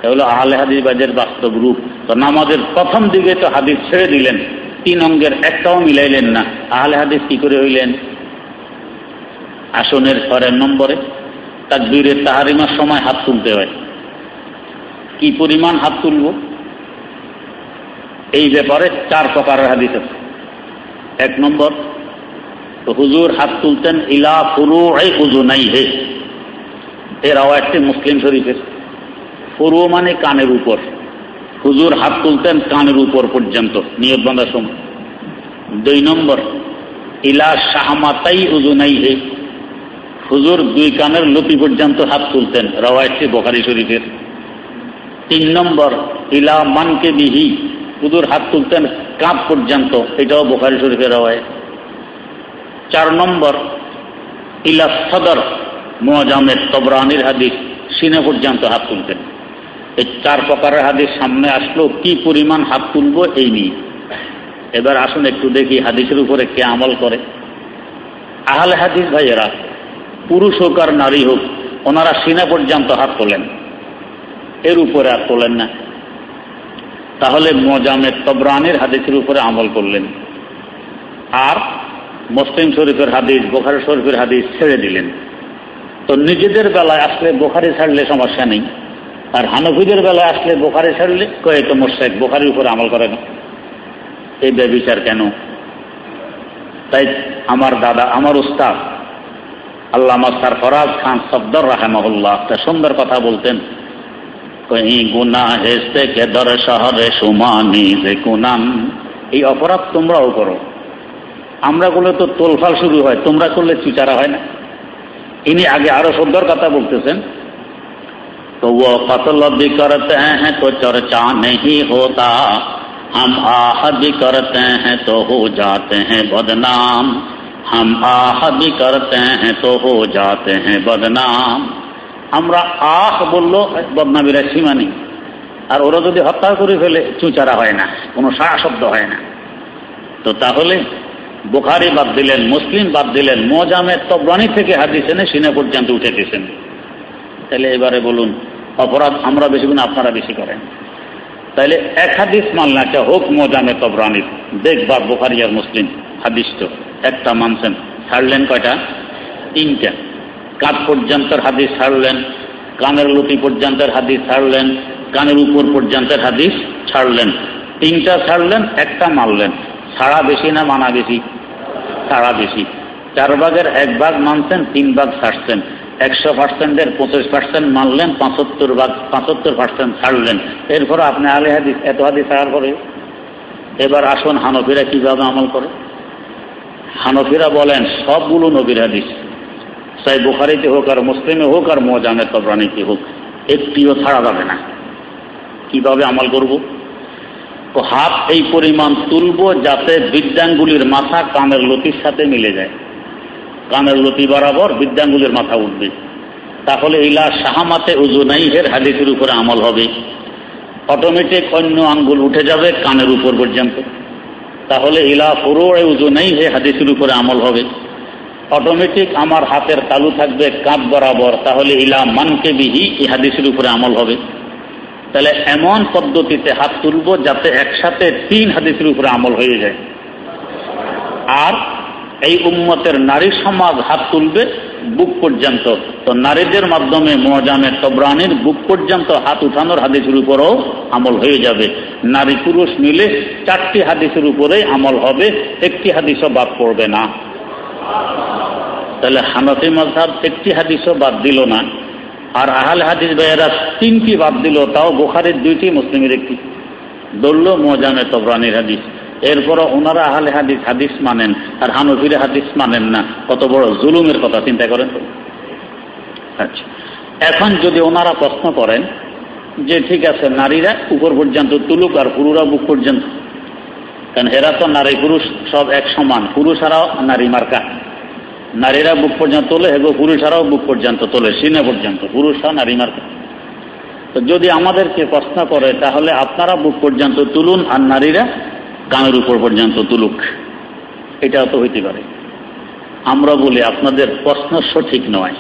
[SPEAKER 2] এগুলো আহলে হাদিস বাজের বাস্তব রূপ। তো নামাজের প্রথম দিকে তো হাদিস ছেড়ে দিলেন। তিন অঙ্গের একটাও মিলাইলেন না। আহলে হাদিস কি করে হইলেন? আসনের ছয়ের নম্বরে তাকবীরের তাহারিমার সময় হাত তুলতে হয়। কি পরিমাণ হাত তুলব? এই ব্যাপারে চার প্রকারের হাদিস আছে। এক নম্বর, হুজুর হাত তুলতেন ইলা ফুরু উজু নাই হে এর আওয়াজটি মুসলিম শরীফের। ফুরু মানে কানের উপর। হুজুর হাত তুলতেন কানের উপর পর্যন্ত, নিয়ত বাঁধার সময়। দুই নম্বর, ইলা শাহমাতাই উজু নাই হে হুজুর দুই কানের লতি পর্যন্ত হাত তুলতেন। রওয়ায়তটি বোখারি শরীফের। তিন নম্বর, ইলা মানকে বিহি হুজুর হাত তুলতেন কাঁপ পর্যন্ত, এটাও বোখারি শরীফের রওয়ায়ত চার নম্বর, ইলা সদর মোয়াজামের তবরানির হাদিস, সিনে পর্যন্ত হাত তুলতেন। এই চার প্রকারের হাদিস সামনে আসলো, কি পরিমাণ হাত তুলব এই নিয়ে। এবার আসুন একটু দেখি হাদিসের উপরে কে আমল করে। আহলে হাদিস ভাইয়েরা, পুরুষ হোক আর নারী হোক, ওনারা সিনা পর্যন্ত হাত তোলেন। এর উপরে আর তোলেন না। তাহলে মজামের তবরানের হাদিসের উপরে আমল করলেন। আর মুসলিম শরীফের হাদিস, বোখারি শরীফের হাদিস ছেড়ে দিলেন। তো নিজেদের বেলায় আসলে বোখারি ছাড়লে সমস্যা নেই। আর হানফিদের বেলায় আসলে বোখারি ছাড়লে কয়ে তো মোশেক বোখারির উপরে আমল করে না। এই ব্যবিচার কেন? তাই আমার দাদা, আমার উস্তাদ আল্লামা সরফরাজ খান সফদর রাহেমহুল্লাহ একটা সুন্দর কথা বলতেন। কহি গুনা হেসতে কেদর শহরে সুমানি যে গুনাম এই অপরাধ তোমরাও করো আমরা করলে তো তোলফাল শুরু হয় তোমরা করলে চুচারা হয় না ইনি আগে আরো সুন্দর কথা বলতেছেন तो वो कत्ल भी करते हैं तो चर्चा नहीं होता हम आह भी करते हैं तो हो जाते हैं बदनाम हम आह भी करते हैं तो हो जाते हैं बदनाम আমরা আহ বলল, বদনামির সীমা নেই। আর ওরা যদি হত্যা করে ফেলে, চুচারা হয় না, কোনো সারা শব্দ হয় না। তো তাহলে বোখারি বাদ দিলেন, মুসলিম বাদ দিলেন, মোজামের তবরানি থেকে হাদিস এনে সিনে পর্যন্ত উঠে দিয়েছেন তাহলে এবারে বলুন, অপরাধ আমরা বেশি গুণ আপনারা বেশি করেন। তাইলে এক হাদিস মানলাটা হোক মোজামে তবরানির দেখবা বোখারি আর মুসলিম হাদিস তো, একটা মানছেন। ছাড়লেন কয়টা? তিনটা। কাঁধ পর্যন্তের হাদিস ছাড়লেন, কানের লুটি পর্যন্তের হাদিস ছাড়লেন, কানের উপর পর্যন্তের হাদিস ছাড়লেন। তিনটা ছাড়লেন, একটা মানলেন। ছাড়া বেশি না মানা বেশি? ছাড়া বেশি। চার ভাগের এক ভাগ মানছেন, তিন ভাগ ছাড়ছেন। একশো পার্সেন্টের পঁচিশ পার্সেন্ট মানলেন, পঁচাত্তর ভাগ, পঁচাত্তর পার্সেন্ট ছাড়লেন। এরপর আপনি আলে হাদিস, এত হাদিস ছাড়ার পরে? এবার আসুন হানফিরা কীভাবে আমল করে? হানফিরা বলেন, সবগুলো নবীর হাদিস। চাই বুখারিতে হোক আর মুসলিমে হোক আর মোজামে তবরানিতে হোক, একটিও ছাড়া যাবে না। কীভাবে আমল করব? তো হাত এই পরিমাণ তুলব যাতে বিদ্যাঙ্গুলির মাথা কানের লতির সাথে মিলে যায়। কানের লতি বরাবর বিদ্যাঙ্গুলির মাথা উঠবে। তাহলে ইলা শাহামাতে উজুনাইহের হাদিসের উপরে আমল হবে। অটোমেটিক অন্য আঙ্গুল উঠে যাবে কানের উপর পর্যন্ত। তাহলে ইলা ফুরোড়ে উজুনাইহে হাদিসের উপরে আমল হবে। অটোমেটিক আমার হাতের তালু থাকবে কাঁধ বরাবর, তাহলে ইলা মানকে বিহি এই হাদিসের উপরে আমল হবে। তাহলে এমন পদ্ধতিতে হাত তুলব যাতে একসাথে তিন হাদিসের উপরে আমল হয়ে যায়। আর এই উম্মতের নারী সমাজ হাত তুলবে বুক পর্যন্ত। তো নারীদের মাধ্যমে মজামের তবরানির বুক পর্যন্ত হাত উঠানোর হাদিসের উপরেও আমল হয়ে যাবে। নারী পুরুষ মিলে চারটি হাদিসের উপরেই আমল হবে, একটি হাদিসও বাদ পড়বে না। তাহলে হানফি মজহাব একটি হাদিসও বাদ দিল না, আর আহাল হাদিস ভাইয়েরা তিনটি বাদ দিল, তাও বোখারের দুইটি, মুসলিমের একটি। দৌড়ল মজামে তবরানির হাদিস। এরপরও ওনারা আহলে হাদিস হাদিস মানেন, আর হানফিরে হাদিস মানেন না। কত বড় জুলুমের কথা, চিন্তা করেন তো? আচ্ছা। এখন যদি ওনারা প্রশ্ন করেন যে, ঠিক আছে, নারীরা উপর পর্যন্ত তুলুক আর পুরুরা বুক পর্যন্ত কারণ এরা তো নারী পুরুষ সব এক সমান। পুরুষারাও নারী মার্কা। নারীরা বুক পর্যন্ত তোলে এবং পুরুষারাও বুক পর্যন্ত তোলে, সিনে পর্যন্ত। পুরুষরা নারী মার্কা। তো যদি আমাদেরকে প্রশ্ন করে, তাহলে আপনারা বুক পর্যন্ত তুলুন আর নারীরা কানের উপর পর্যন্ত তুলুক। এটাও তো হইতে পারে। আমরা বলি আপনাদের প্রশ্ন সঠিক নয়।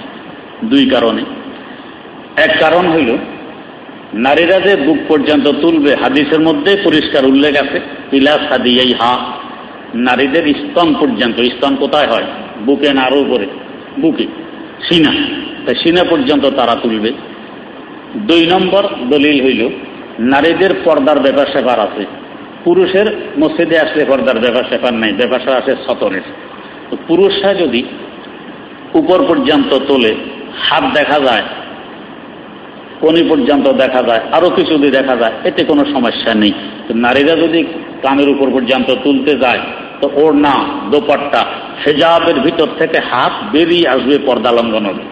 [SPEAKER 2] দুই কারণে। এক কারণ হইল নারীরা যে বুক পর্যন্ত তুলবে হাদিসের মধ্যে পরিষ্কার উল্লেখ আছে, ইলা সাদিয়াই হা নারীদের স্তন পর্যন্ত, স্তন কোথায় হয়? বুকে না উপরে? বুকে। সিনা। তাই সিনা পর্যন্ত তারা তুলবে। দুই নম্বর দলিল হইল, নারীদের পর্দার ব্যাপার সেপার আছে। পুরুষের মসজিদে আসলে পর্দার ব্যাপার সেপার নাই, ব্যাপার আছে সতরের। তো পুরুষরা যদি উপর পর্যন্ত তোলে, হাত দেখা যায় কনি পর্যন্ত দেখা যায়, আরও কিছু যদি দেখা যায়, এতে কোনো সমস্যা নেই। তো নারীরা যদি কানের উপর পর্যন্ত তুলতে যায়, তো ওর না দোপাট্টা, হেজাবের ভিতর থেকে হাত বেরিয়ে আসবে পর্দা লঙ্ঘন হবে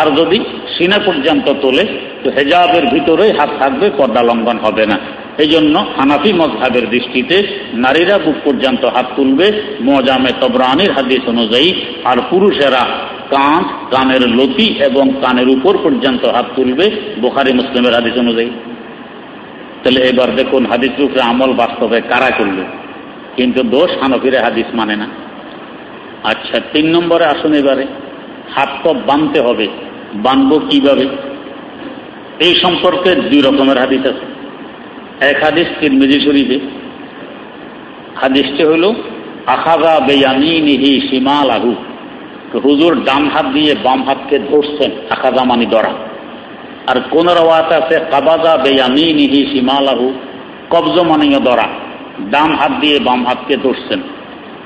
[SPEAKER 2] আর যদি সিনা পর্যন্ত তোলে, তো হেজাবের ভিতরেই হাত থাকবে, পর্দা লঙ্ঘন হবে না। এই জন্য হানাফি মজহাবের দৃষ্টিতে নারীরা বুক পর্যন্ত হাত তুলবে। মজামে তবরানির হাদিস অনুযায়ী, আর পুরুষেরা কান কানের লতি এবং কানের উপর পর্যন্ত হাত তুলবে বোখারি মুসলিমের হাদিস অনুযায়ী। তাহলে এবার দেখুন হাদিস রূপে আমল বাস্তবে কারা করবে কিন্তু দোষ হানফিরে হাদিস মানে না। আচ্ছা তিন নম্বরে আসুন এবারে। হাত তো বাঁধতে হবে। বাঁধবো কীভাবে? এই সম্পর্কে দুই রকমের হাদিস আছে। এক হাদিস তিরমিজি শরীফে। হাদিসটি হল আখাজা বেয়ামিনিহি সীমাল আহু হুজুর ডান হাত দিয়ে বাম হাতকে ধরছেন আখাজা মানি দরা আর কোন রওয়াত আছে, কাবাজা বেয়ামিনিহি সীমাল আহু কবজ মানিও দরা ডান হাত দিয়ে বাম হাতকে ধরছেন।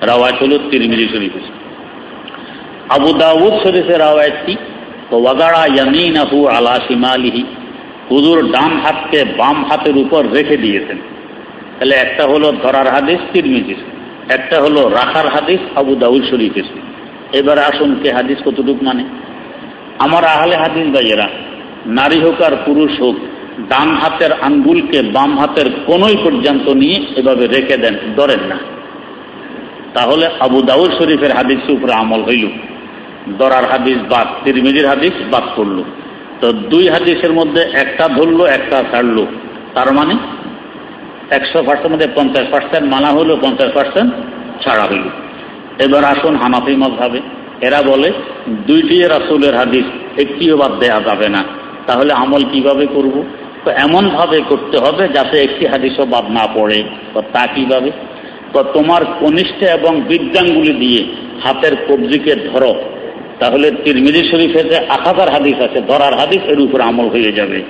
[SPEAKER 2] রাওয়ায়ত হল তিরমিজি শরীফে। আবু দাউদ শরীফের রাওয়ায়তটি ওয়াগাড়া ইয়ামিনাহু আলা শিমালিহি। হুজুর ডান হাতকে বাম হাতের উপর রেখে দিয়েছেন। তাহলে একটা হলো ধরার হাদিস তিরমিজির, একটা হলো রাখার হাদিস আবু দাউদ শরীফের। এবার আসুন কে হাদিস কতটুক মানে। আমার আহলে হাদিস ভাইয়েরা, নারী হোক আর পুরুষ হোক, ডান হাতের আঙ্গুলকে বাম হাতের কোনোই পর্যন্ত নিয়ে এভাবে রেখে দেন, ধরেন না। তাহলে আবু দাউদ শরীফের হাদিসের উপরে আমল হইল। দরার হাদিস বাদ, তিরমিজির হাদিস বাদ করল তো দুই হাদিসের মধ্যে একটা ধরলো, একটা ছাড়লো। তার মানে একশো পার্সেন্ট মধ্যে পঞ্চাশ পার্সেন্ট, মানা হলো পঞ্চাশ পার্সেন্ট, ছাড়া হইল। এবার আসুন হানাফি মজাবে এরা বলে, দুইটি রাসুলের হাদিস একটিও বাদ দেওয়া যাবে না। তাহলে আমল কীভাবে করব? তো এমনভাবে করতে হবে যাতে একটি হাদিসও বাদ না পড়ে। তো তা কীভাবে? তো তোমার কনিষ্ঠ এবং বিদ্যাঙ্গুলি দিয়ে হাতের কবজিকে ধরো। তাহলে তিরমিজি শরীফে যে আকাদার হাদিস আছে, ধরার হাদিস এর উপর আমল হয়ে যাবে।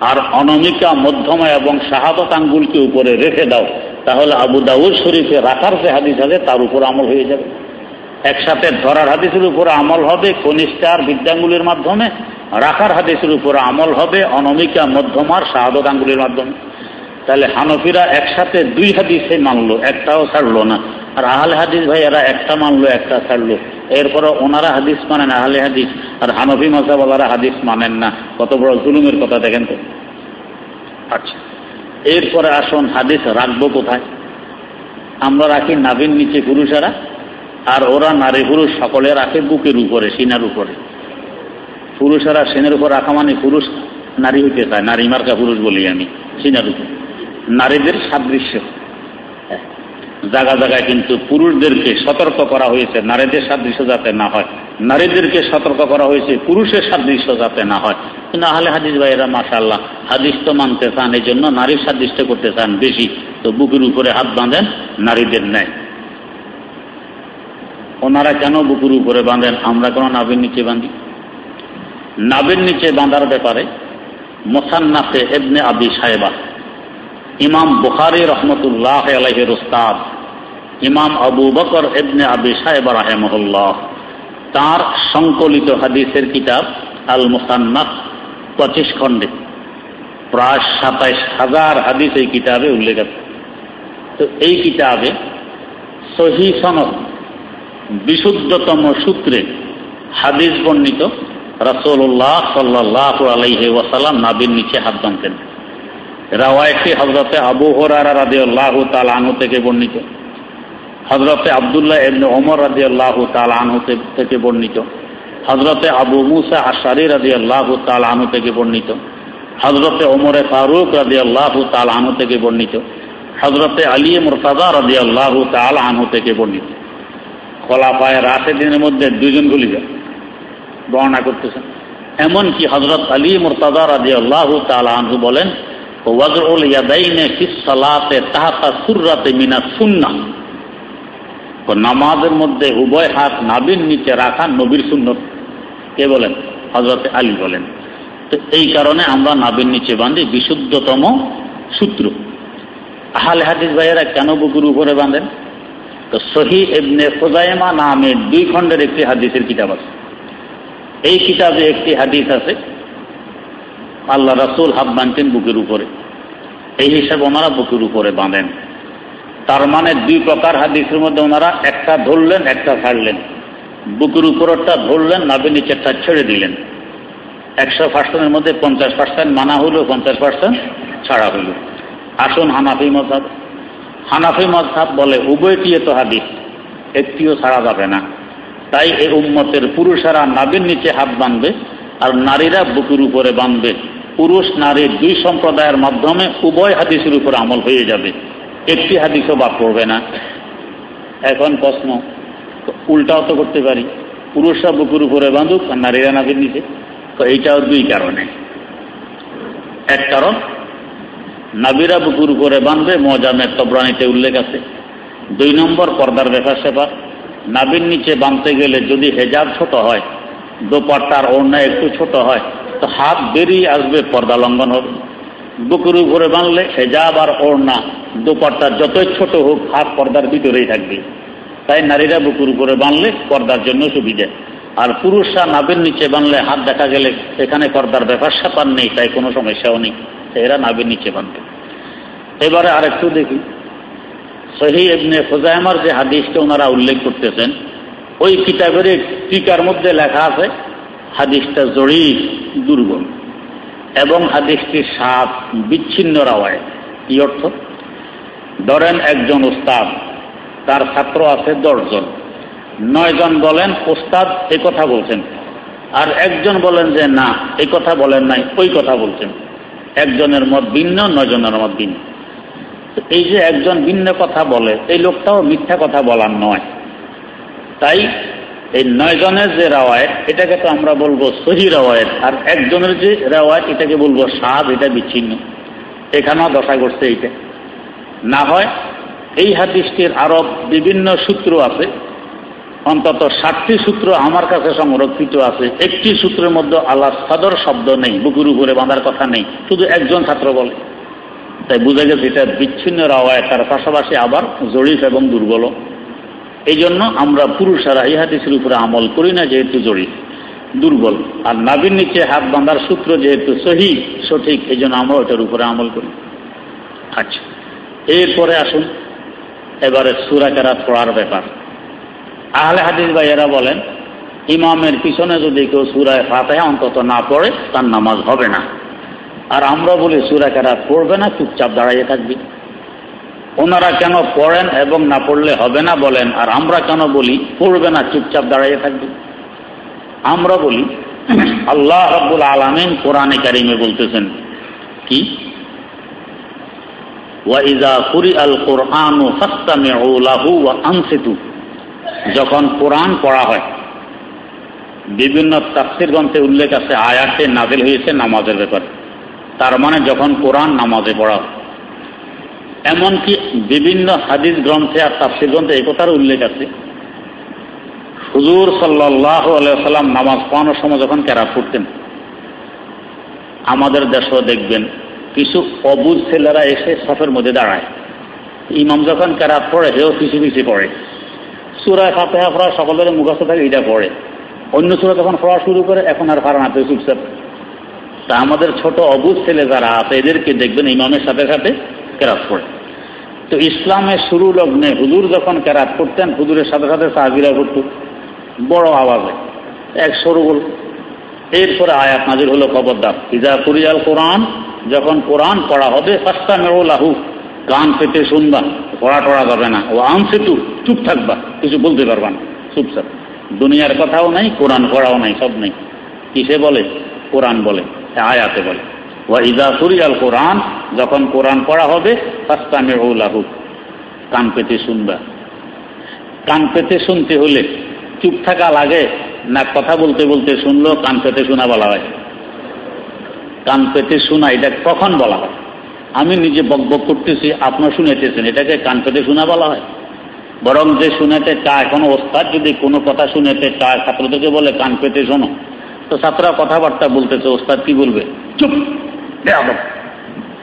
[SPEAKER 2] আর অনমিকা, মধ্যমা এবং শাহাদত আঙ্গুলকে উপরে রেখে দাও। তাহলে আবু দাউদ শরীফে রাখার যে হাদিস আছে, তার উপর আমল হয়ে যাবে। একসাথে ধরার হাদিসের উপর আমল হবে কনিষ্ঠার বিদ্যাঙ্গুলির মাধ্যমে। রাখার হাদিসের উপর আমল হবে, অনমিকা মধ্যমার শাহাদত আঙ্গুলির মাধ্যমে। তাহলে হানফিরা একসাথে দুই হাদিসে মানলো, একটাও ছাড়লো না। আর আহলে হাদিস ভাই এরা একটা মানলো, একটা ছাড়লো। এরপরে ওনারা হাদিস মানেন আহলে হাদিস, আর হানফি মজাবালারা হাদিস মানেন না। কত বড় জুলুমের কথা দেখেন তো? আচ্ছা। এরপরে আসুন হাদিস, রাখব কোথায়? আমরা রাখি নাবিন নিচে পুরুষেরা, আর ওরা নারী পুরুষ সকলে রাখে বুকের উপরে, সিনার উপরে। পুরুষেরা সিনের উপর রাখা মানে পুরুষ নারী হইতে চায়, নারী মার্কা পুরুষ বলি আমি, সিনার উপর। নারীদের সাদৃশ্য। জায়গা জায়গায় কিন্তু পুরুষদেরকে সতর্ক করা হয়েছে, নারীদের সাদৃশ্য যাতে না হয়। নারীদেরকে সতর্ক করা হয়েছে, পুরুষের সাদৃশ্য যাতে না হয়। কিন্তু আহলে হাদিস ভাইয়েরা মাসাল্লাহ হাদিস তো মানতে চান এই জন্য নারীর সাদৃশ্য করতে চান বেশি। তো বুকের উপরে হাত বাঁধেন, নারীদের নেয় ওনারা কেন বুকুর উপরে বাঁধেন? আমরা কেন নাবের নিচে বাঁধি? নাবের নিচে বাঁধার ব্যাপারে মোসান্নাফে এবনে আবি সাহেবা ইমাম বুখারি রহমতুল্লাহ আলহের উস্তাদ, ইমাম আবু বকর এবনে আবি সাহেব রাহেমহল্লাহ তার সংকলিত হাদিসের কিতাব আল মুসান্নাফ পঁচিশ খণ্ডে। প্রায় সাতাইশ হাজার হাদিস এই কিতাবে উল্লেখ আছে। তো এই কিতাবে সহি সনদ, বিশুদ্ধতম সূত্রে হাদিস বর্ণিত রসোল্লাহ সাল্লাহ আলাইহি ওয়াসাল্লাম নাবির নিচে হাত বাঁধতেন। রাওয়ায়টি হজরতে আবু হরারা রাজি আল্লাহ তাল আনু থেকে বর্ণিত। হজরতে আবদুল্লাহ এমনি ওমর রাজি আল্লাহ তাল আনহু থেকে বর্ণিত। হজরতে আবু মুসা আশারি রাজি আল্লাহ তাল আনু থেকে বর্ণিত। হজরতে ওমরে ফারুক রাজি আল্লাহ তাল আনু থেকে বর্ণিত। হজরতে আলী মুরতাজা রাজি আল্লাহ তাল আনহু থেকে বর্ণিত। খোলাফায় দিনের মধ্যে দুজন খলিফা বর্ণনা করতেছেন। এমনকি হজরত আলী মুরতাদা রাজি আল্লাহ তালু বলেন ওয়াজরুল ইয়াদাইনে ফিসালাতে তাহাতা সুররাতে মিনা সুন্না নামাজের মধ্যে উভয় হাত নাবির নিচে রাখা নবীর সুন্নত। কে বলেন? হজরত আলী বলেন। তো এই কারণে আমরা নাবির নিচে বাঁধি বিশুদ্ধতম সূত্র। আহলে হাদিস ভাইয়েরা কেন বুকুর উপরে বাঁধেন? তো সহি এবনে খোজাইমা নামের দুই খণ্ডের একটি হাদিসের কিতাব আছে। এই কিতাবে একটি হাদিস আছে, আল্লাহ রাসুল হাত বাঁধতেন বুকের উপরে। এই হিসাবে ওনারা বুকের উপরে বাঁধেন। তার মানে দুই প্রকার হাদিসের মধ্যে ওনারা একটা ধরলেন, একটা ছাড়লেন। বুকের উপরটা ধরলেন নাবে নিচেরটা ছেড়ে দিলেন। একশো পার্সেন্টের মধ্যে পঞ্চাশ পার্সেন্ট মানা হলো পঞ্চাশ পার্সেন্ট ছাড়া হলো আসুন হানাফি মজাব হানাফি মজাব বলে, উভয়টি তো হাদিস, একটিও ছাড়া যাবে না। তাই এই উম্মতের পুরুষেরা নাবির নিচে হাত বাঁধবে আর নারীরা বুকুর উপরে বাঁধবে। পুরুষ নারীর দুই সম্প্রদায়ের মাধ্যমে উভয় হাদিসের উপর আমল হয়ে যাবে। একটি হাদিসও বাদ পড়বে না। এখন প্রশ্ন, উল্টাও তো করতে পারি। পুরুষরা বুকুর উপরে বাঁধুক আর নারীরা নাবির নিচে। তো এইটাও দুই কারণে। এক কারণ নাবিরা বুকুর উপরে বাঁধবে মজামের তবরানিতে উল্লেখ আছে। দুই নম্বর, পর্দার ব্যাপার সেপার নাবির নিচে বাঁধতে গেলে যদি হেজাব ছোট হয়, দোপাট্টার ওড়না একটু ছোট হয়, তো হাত বেরিয়ে আসবে পর্দা লঙ্ঘন হবে। বুকুর উপরে বাঁধলে হেজাব আর ওড়না, দোপাট্টা যতই ছোট হোক হাত পর্দার ভিতরেই থাকবে। তাই নারীরা বুকুর উপরে বাঁধলে পর্দার জন্য সুবিধা। আর পুরুষরা নাবের নিচে বাঁধলে হাত দেখা গেলে এখানে পর্দার ব্যাপার সাপার নেই, তাই কোনো সমস্যাও নেই। এরা নাবের নিচে বাঁধবে। এবারে আরেকটু দেখি। সহি এমনি ফোজাইমার যে হাদিসটা ওনারা উল্লেখ করতেছেন, ওই কিতাবের টিকার মধ্যে লেখা আছে, হাদিসটা জড়ি দুর্বল এবং হাদিসটির সাপ বিচ্ছিন্ন রাওয়ায় কি অর্থ? ধরেন একজন উস্তাদ, তার ছাত্র আছে দশজন। নয়জন বলেন ওস্তাদ এ কথা বলছেন। আর একজন বলেন যে, না এই কথা বলেন নাই, ওই কথা বলছেন। একজনের মত ভিন্ন, নয়জনের মত ভিন্ন। এই যে একজন ভিন্ন কথা বলে, এই লোকটাও মিথ্যা কথা বলার নয়। তাই এই নয়জনের যে রাওয়ায়ত, এটাকে তো আমরা বলব সহি রাওয়ায়ত, আর একজনের যে রাওয়ায়ত, এটাকে বলব স্বাদ এটা বিচ্ছিন্ন। এখানেও দশা করছে এইটা। না হয় এই হাদিসটির আরও বিভিন্ন সূত্র আছে, অন্তত ষাটটি সূত্র আমার কাছে সংরক্ষিত আছে। একটি সূত্রের মধ্যে আল্লাহ সদর শব্দ নেই, বুকুর উপরে বাঁধার কথা নেই, শুধু একজন ছাত্র বলে। তাই বুঝে গেছে এটা বিচ্ছিন্ন রাওয়ায় তার পাশাপাশি আবার জড়িফ এবং দুর্বল এই জন্য আমরা পুরুষেরা এই হাদিসের উপরে আমল করি না, যেহেতু জড়িত দুর্বল। আর নাবির নিচে হাত বাঁধার সূত্র যেহেতু সহি, সঠিক এই জন্য আমরা ওটার উপরে আমল করি। আচ্ছা এরপরে আসুন, এবারে সুরাকেরাত পড়ার ব্যাপার। আহলে হাদিস ভাইয়েরা বলেন, ইমামের পিছনে যদি কেউ সুরায় ফাতেহা অন্তত না পড়ে, তার নামাজ হবে না। আর আমরা বলি সুরাকেরাত পড়বে না, চুপচাপ দাঁড়াইয়ে থাকবি। ওনারা কেন পড়েন এবং না পড়লে হবে না বলেন, আর আমরা কেন বলি, পড়বে না, চুপচাপ দাঁড়িয়ে থাকবে। আমরা বলি, আল্লাহ রব্বুল আলমিন কোরআনে কারিমে বলতেছেন, কি? যখন কোরআন পড়া হয়, বিভিন্ন তাফসির গ্রন্থে উল্লেখ আছে, আয়াতে নাজিল হয়েছে নামাজের ব্যাপারে। তার মানে যখন কোরআন নামাজে পড়া হয় এমনকি বিভিন্ন হাদিস গ্রন্থে আর তাফসির গ্রন্থে এই কথার উল্লেখ আছে। হুজুর সাল্লাহ সাল্লাম নামাজ পড়ানোর সময় যখন ক্যারাত পড়তেন, আমাদের দেশও দেখবেন কিছু অবুজ ছেলেরা এসে সফের মধ্যে দাঁড়ায়। ইমাম যখন ক্যারাত পড়ে, সেও পিছু পিছিয়ে পড়ে। সুরায় ফাতেহা পড়া সকলের মুখস্থ থাকে, এটা পড়ে। অন্য সুরা যখন পড়া শুরু করে, এখন আর ফারা না চুপচাপ। তা আমাদের ছোট অবুজ ছেলে যারা আছে, এদেরকে দেখবেন ইমামের সাথে সাথে কেরাত পড়ে। তো ইসলামের শুরু লগ্নে হুজুর যখন কেরাত করতেন, হুজুরের সাথে সাথে সাহাবিরা করত। বড় আওয়াজে, এক সরুগুল। এরপরে আয়াত নাজির হলো খবরদার। ইজা কুরিয়াল কোরআন, যখন কোরআন পড়া হবে ফাস্তা মেরোলাহু গান পেতে শুনবা, পড়া টড়া যাবে না। ও আনসেতু চুপ থাকবা, কিছু বলতে পারবা না চুপচাপ দুনিয়ার কথাও নাই, কোরআন পড়াও নাই, সব নেই। কিসে বলে? কোরআন বলে, আয়াতে বলে। ওয়া ইজা সুরিয়াল কোরআন, যখন কোরআন পড়া হবে ফাস্তামে লাহু, কান পেতে শুনবা। কান পেতে শুনতে হলে চুপ থাকা লাগে, না কথা বলতে বলতে শুনলো, কান পেতে শোনা বলা হয়। কান পেতে শোনা, এটা কখন বলা হয়? আমি নিজে বক বক করতেছি আপনার শুনেতেছেন এটাকে কান পেতে শোনা বলা হয়। বরং যে শুনেতে চায় কোনো ওস্তাদ যদি কোনো কথা শুনেতে চায় ছাত্রদেরকে বলে, কান পেতে শোনো, তো ছাত্ররা কথাবার্তা বলতেছে, ওস্তাদ কি বলবে? চুপ।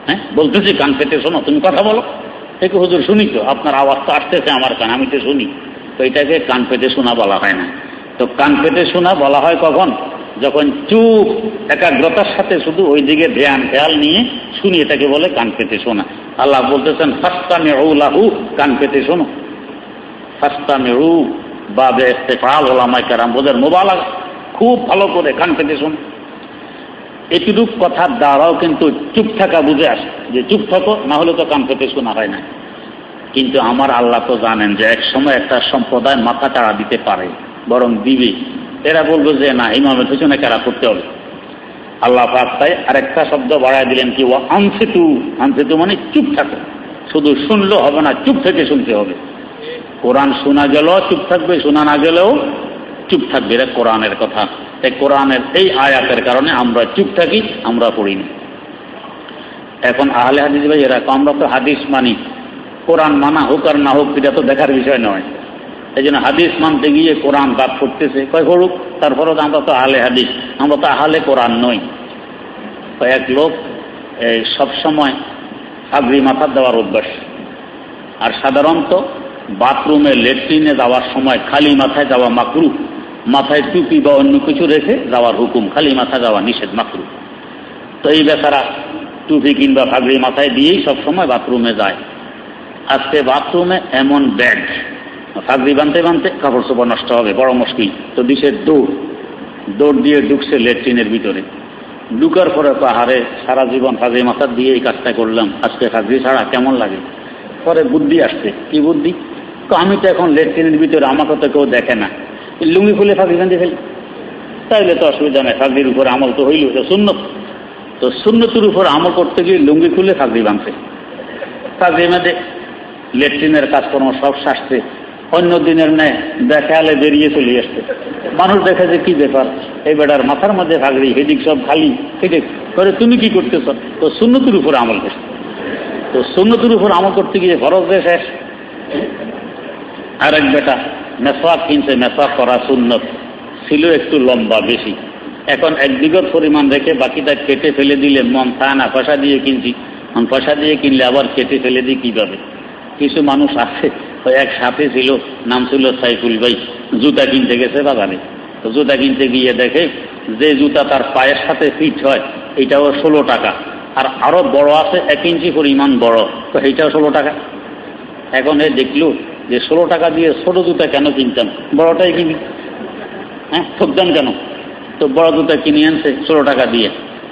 [SPEAKER 2] হ্যাঁ? বলতেছি কান পেতে শোনো, তুমি কথা বলো। দেখো হুজুর, শুনি তো, আপনার আওয়াজ তো আসতেছে আমার কান, আমি তো শুনি। তো এটাকে কান পেতে শোনা বলা হয় না। তো কান পেতে শোনা বলা হয় কখন? যখন চুপ, একাগ্রতার সাথে শুধু ওই দিকে ধ্যান, খেয়াল নিয়ে শুনি, এটাকে বলে কান পেতে শোনা। আল্লাহ বলতেছেন ফাস্তা মেহু কান পেতে শোনো। ফাস্তা মেহু বা বেফাল ওলামাই কারাম বোধের মোবালা খুব ভালো করে কান পেতে শোনো। এটুক কথার দ্বারাও কিন্তু চুপ থাকা বুঝে আসে। যে চুপ থাকো, না হলে তো কান পেতে শোনা হয় না। কিন্তু আমার আল্লাহ তো জানেন যে এক সময় একটা সম্প্রদায় মাথা চাড়া দিতে পারে, বরং দিবে। এরা বলব যে, না ইমামের পেছনে কেরা করতে হবে। আল্লাহ পাক আরেকটা শব্দ বাড়ায় দিলেন কি ও আনসেতু আনসেতু মানে চুপ থাকো। শুধু শুনলেও হবে না, চুপ থেকে শুনতে হবে। কোরআন শোনা গেলেও চুপ থাকবে, শোনা না গেলেও চুপ থাকবে, এটা কোরআনের কথা। তাই কোরআনের এই আয়াতের কারণে আমরা চুপ থাকি, আমরা পড়িনি এখন আহলে হাদিস ভাই এরকম আমরা তো হাদিস মানি। কোরআন মানা হোক আর না হোক, এটা তো দেখার বিষয় নয়। এই জন্য হাদিস মানতে গিয়ে কোরআন বাদ করতেছে কয় করুক তারপরে আমরা তো আহলে হাদিস, আমরা তো আহলে কোরআন নই। কয়েক লোক এই সবসময় আগ্রি মাথা দেওয়ার অভ্যাস। আর সাধারণত বাথরুমে লেট্রিনে যাওয়ার সময় খালি মাথায় যাওয়া মাকরু। মাথায় টুপি বা অন্য কিছু রেখে যাওয়ার হুকুম, খালি মাথা যাওয়া নিষেধ, মাকরু। তো এই বেচারা টুপি কিংবা ফাগরি মাথায় দিয়েই সবসময় বাথরুমে যায়। আজকে বাথরুমে এমন ব্যাগ ফাগরি বানতে বানতে কাপড় চোপড় নষ্ট হবে, বড় মুশকিল। তো দিশের দৌড়। দৌড় দিয়ে ঢুকছে লেট্রিনের ভিতরে। ঢুকার পরে পাহাড়ে সারা জীবন ফাগরি মাথা দিয়ে এই কাজটা করলাম। আজকে ফাগরি ছাড়া কেমন লাগে? পরে বুদ্ধি আসছে। কি বুদ্ধি? তো আমি তো এখন লেট্রিনের ভিতরে, আমাকে তো কেউ দেখে না। লুঙ্গি খুলে ফাঁকি বাঁধে ফেলি। তাইলে তো অসুবিধা নেই, ফাঁকির উপর আমল তো হইল তো সুন্নত। তো সুন্নতির উপর আমল করতে গিয়ে লুঙ্গি খুলে ফাঁকি বাঁধছে। ফাঁকি বেঁধে লেট্রিনের কাজকর্ম সব সাজতে অন্য দিনের ন্যায় দেখালে বেরিয়ে চলে আসছে। মানুষ দেখে যে কি ব্যাপার, এই বেটার মাথার মধ্যে ফাঁকড়ি হেদিক সব খালি, হেদিক। করে তুমি কি করতেছ? তো সুন্নতির উপর আমল করছে। তো সুন্নতির উপর আমল করতে গিয়ে ফরজ দেশ শেষ। আর এক বেটা মেসওয়াক কিনছে মেসওয়াক করা সুন্নত। ছিল একটু লম্বা, বেশি। এখন এক বিগত পরিমাণ রেখে বাকিটা কেটে ফেলে দিলে মন তা না, পয়সা দিয়ে কিনছি। মন পয়সা দিয়ে কিনলে আবার কেটে ফেলে দিই কীভাবে? কিছু মানুষ আছে এক সাথে ছিল, নাম ছিল সাইফুল ভাই। জুতা কিনতে গেছে বাগানে তো জুতা কিনতে গিয়ে দেখে যে জুতা তার পায়ের সাথে ফিট হয়, এটাও ষোলো টাকা। আর আরও বড় আছে, এক ইঞ্চি পরিমাণ বড়। তো এইটাও ষোলো টাকা। এখন এ দেখল যে ষোলো টাকা দিয়ে ছোটো জুতা কেন কিনতাম বড়টাই কিনি। হ্যাঁ ঠকতাম কেন? তো বড় জুতা কিনে আনছে ষোলো টাকা দিয়ে।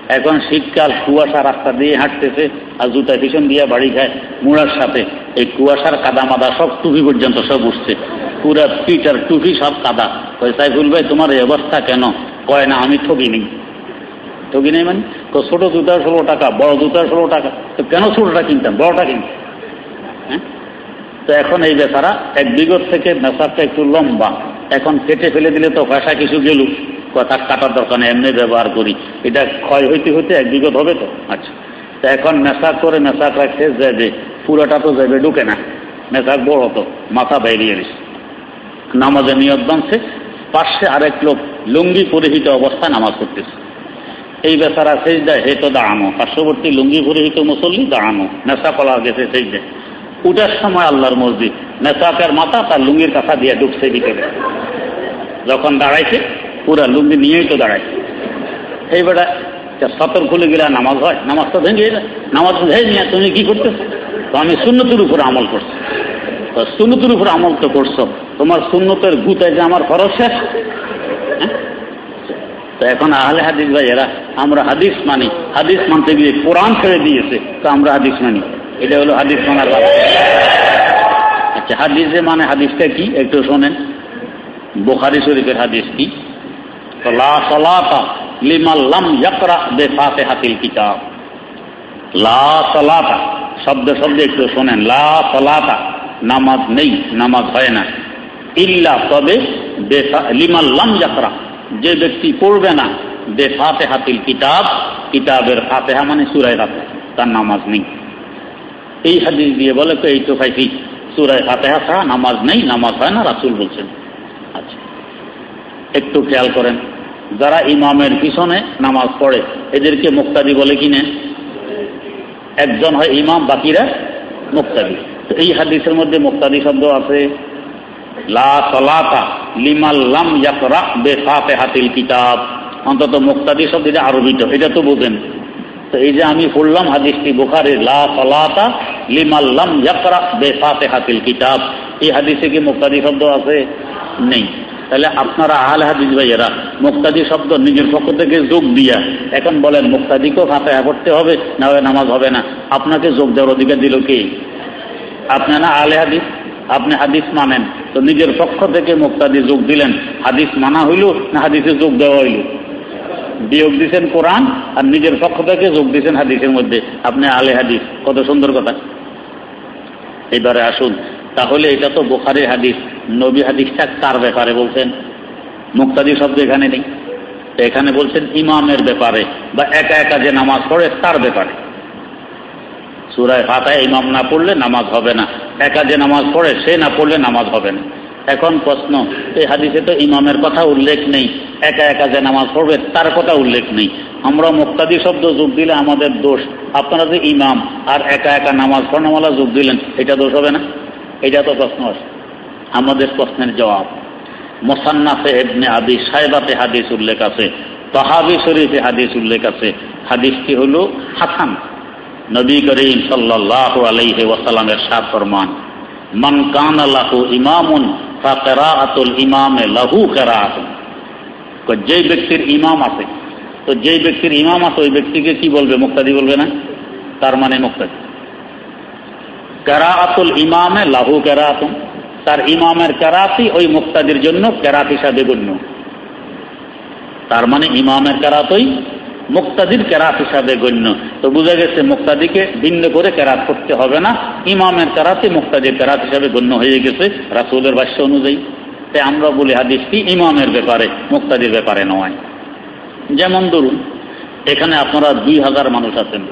[SPEAKER 2] এখন শীতকাল, কুয়াশা রাস্তা দিয়ে হাঁটতেছে আর জুতা পিছন দিয়ে বাড়ি খায় মুড়ার সাথে। এই কুয়াশার কাদা মাদা সব টুপি পর্যন্ত সব উঠছে। পুরা পিঠ আর টুপি সব কাদা। কয়, সাইফুল ভাই, তোমার এই অবস্থা কেন? কয়, না, আমি ঠকি নেই। ঠকি নেই মানে? তো ছোটো জুতা ষোলো টাকা, বড় জুতা ষোলো টাকা। তো কেন ছোটোটা কিনতাম বড়টা কিনতাম হ্যাঁ? তো এখন এই বেচারা এক বিগত থেকে মেসারটা একটু লম্বা। এখন কেটে ফেলে দিলে তো পয়সা কিছু গেল। কথা কাটার দরকার নেই, এমনি ব্যবহার করি। এটা ক্ষয় হইতে হইতে এক বিগত হবে তো? আচ্ছা। তো এখন মেসাক করে মেসাক রাখছে যে যে পুরোটা তো যাবে ঢুকে না। মেসাক বড় তো, মাথা বাইরিয়ে দিস নামাজে নিয়ত বানছে পাশে আরেক লোক লুঙ্গি পরিহিত অবস্থায় নামাজ করতেছে এই বেচারা শেষ দেয় হে তো দাঁড়ানো। পার্শ্ববর্তী লুঙ্গি পরিহিত মুসল্লি দাঁড়ানো। নেশা কলা গেছে শেষ দেয় উঠার সময় আল্লাহর মসজিদ নেশাকের মাথা, তার লুঙ্গির কাছা দিয়ে ঢুকছে ভিতরে। যখন দাঁড়াইছে, পুরা লুঙ্গি নিয়েই তো দাঁড়াইছে। বেটা সতর খুলে গেলে নামাজ হয়? নামাজ তো ভেঙে নামাজ ভেঙে তুমি কি করতেছ? তো আমি শূন্যতির উপর আমল করছি। তো শূন্যতির উপর আমল তো করছ। তোমার শূন্যতের গুতায় যে আমার খরচ শেষ? তো এখন আহলে হাদিস ভাই এরা আমরা হাদিস মানি। হাদিস মানতে গিয়ে কোরআন ছেড়ে দিয়েছে, তো আমরা হাদিস মানি। এটা হলো হাদিস কথা। আচ্ছা হাদিসে মানে হাদিসটা কি? একটু শোনেন। বোখারি শরীফের হাদিস কি? লা সালাতা লিমান লাম ইয়াকরা বে ফাতিহাতিল কিতাব। লা সালাতা, শব্দ শব্দ একটু শোনেন। লা সালাতা, নামাজ নেই, নামাজ হয় না। ইল্লা তবে লিমাল্লাম যাত্রা যে ব্যক্তি পড়বে না বে ফাতে হাতিল কিতাব, কিতাবের ফাতেহা মানে সুরায় রাতে তার নামাজ নেই। এই হাদিস দিয়ে বলে তো এই তো খাইছি সুরায় ফাতেহা ছাড়া নামাজ নেই, নামাজ হয় না, রাসুল বলছেন। আচ্ছা একটু খেয়াল করেন, যারা ইমামের পিছনে নামাজ পড়ে, এদেরকে মুক্তাদি বলে কিনে একজন হয় ইমাম, বাকিরা মুক্তাদি। তো এই হাদিসের মধ্যে মুক্তাদি শব্দ আছে, লা লিমাল্লাম অন্তত মুক্তাদি শব্দ এটা আরবিত এটা তো বোঝেন। তো এই যে আমি পড়লাম হাদিসটি বুখারের লা সলাতা লিমাল্লাম ইয়াকরা বেফাতে হাতিল কিতাব। এই হাদিসে কি মুক্তাদি শব্দ আছে? নেই। তাহলে আপনারা আহল হাদিস ভাইয়েরা, মুক্তাদি শব্দ নিজের পক্ষ থেকে যোগ দিয়া, এখন বলেন মুক্তাদিকেও ফাঁকা করতে হবে, না হয় নামাজ হবে না। আপনাকে যোগ দেওয়ার অধিকার দিল কে? আপনি না আলে হাদিস? আপনি হাদিস মানেন। তো নিজের পক্ষ থেকে মুক্তাদি যোগ দিলেন। হাদিস মানা হইল না হাদিসে যোগ দেওয়া হইল? বিয়োগ দিচ্ছেন কোরআন আর নিজের পক্ষ থেকে যোগ দিচ্ছেন হাদিসের মধ্যে। আপনি আলে হাদিস, কত সুন্দর কথা। এবারে আসুন। তাহলে এটা তো বোখারি হাদিস, নবী হাদিসটা কার ব্যাপারে বলছেন? মুক্তাদি শব্দ এখানে নেই। এখানে বলছেন ইমামের ব্যাপারে, বা একা একা যে নামাজ পড়ে তার ব্যাপারে। সুরায় ফাতায় ইমাম না পড়লে নামাজ হবে না। একা যে নামাজ পড়ে সে না পড়লে নামাজ হবে না। এখন প্রশ্ন, এই হাদিসে তো ইমামের কথা উল্লেখ নেই। একা একা যে নামাজ পড়বে তার কথা উল্লেখ নেই। আমরা মুক্তাদি শব্দ যোগ দিলে আমাদের দোষ। আপনারা যে ইমাম আর একা একা নামাজ পড়ানোওয়ালা যোগ দিলেন, এটা দোষ হবে না? এটা তো প্রশ্ন আছে আমাদের প্রশ্নের জবাব, মোসান্নাফে এবনে আদি সাহেবাতে হাদিস উল্লেখ আছে, তহাবি শরীফে হাদিস উল্লেখ আছে। হাদিসটি হল হাসান। নবী করিম সাল্লাহ আলাইহি ওয়াসাল্লামের সাত ফরমান, মান কান লাহু ইমামুন ইমামে লাহু কেরাআতুন। যে ব্যক্তির ইমাম আছে, তো যেই ব্যক্তির ইমাম আছে, ওই ব্যক্তিকে কি বলবে? মুক্তাদি বলবে না? তার মানে মুক্তাদি। কেরাআতুল ইমামে লাহু কেরাআতুন তার ইমামের কেরাতি ওই মুক্তাদির জন্য কেরাত হিসাবে গণ্য। তার মানে ইমামের কেরাতই মুক্তাদির কেরাত হিসাবে গণ্য। তো বুঝা গেছে মুক্তাদিকে ভিন্ন করে কেরাত করতে হবে না। ইমামের কেরাতে মুক্তাদির কেরাত হিসাবে গণ্য হয়ে গেছে রাসুলের ভাষ্য অনুযায়ী। তাই আমরা বলি হাদিসটি ইমামের ব্যাপারে, মুক্তাদির ব্যাপারে নয়। যেমন ধরুন, এখানে আপনারা দুই হাজার মানুষ আছেন।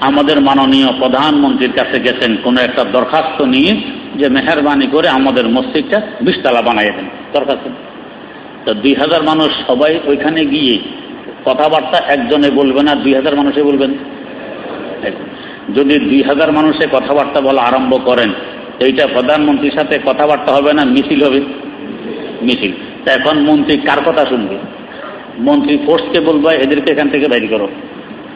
[SPEAKER 2] আমাদের মাননীয় প্রধানমন্ত্রীর কাছে গেছেন কোনো একটা দরখাস্ত নিয়ে যে মেহরবানি করে আমাদের মসজিদটা বিশতলা বানাই দেন। দরখাস্ত। তো দুই হাজার মানুষ সবাই ওইখানে গিয়ে কথাবার্তা একজনে বলবে না, দুই হাজার মানুষে বলবেন। যদি দুই হাজার মানুষে কথাবার্তা বলা আরম্ভ করেন এইটা প্রধানমন্ত্রীর সাথে কথাবার্তা হবে না, মিছিল হবে। মিছিল। তা এখন মন্ত্রী কার কথা শুনবে? মন্ত্রী ফোর্সকে বলবে, এদেরকে এখান থেকে বাইর করো।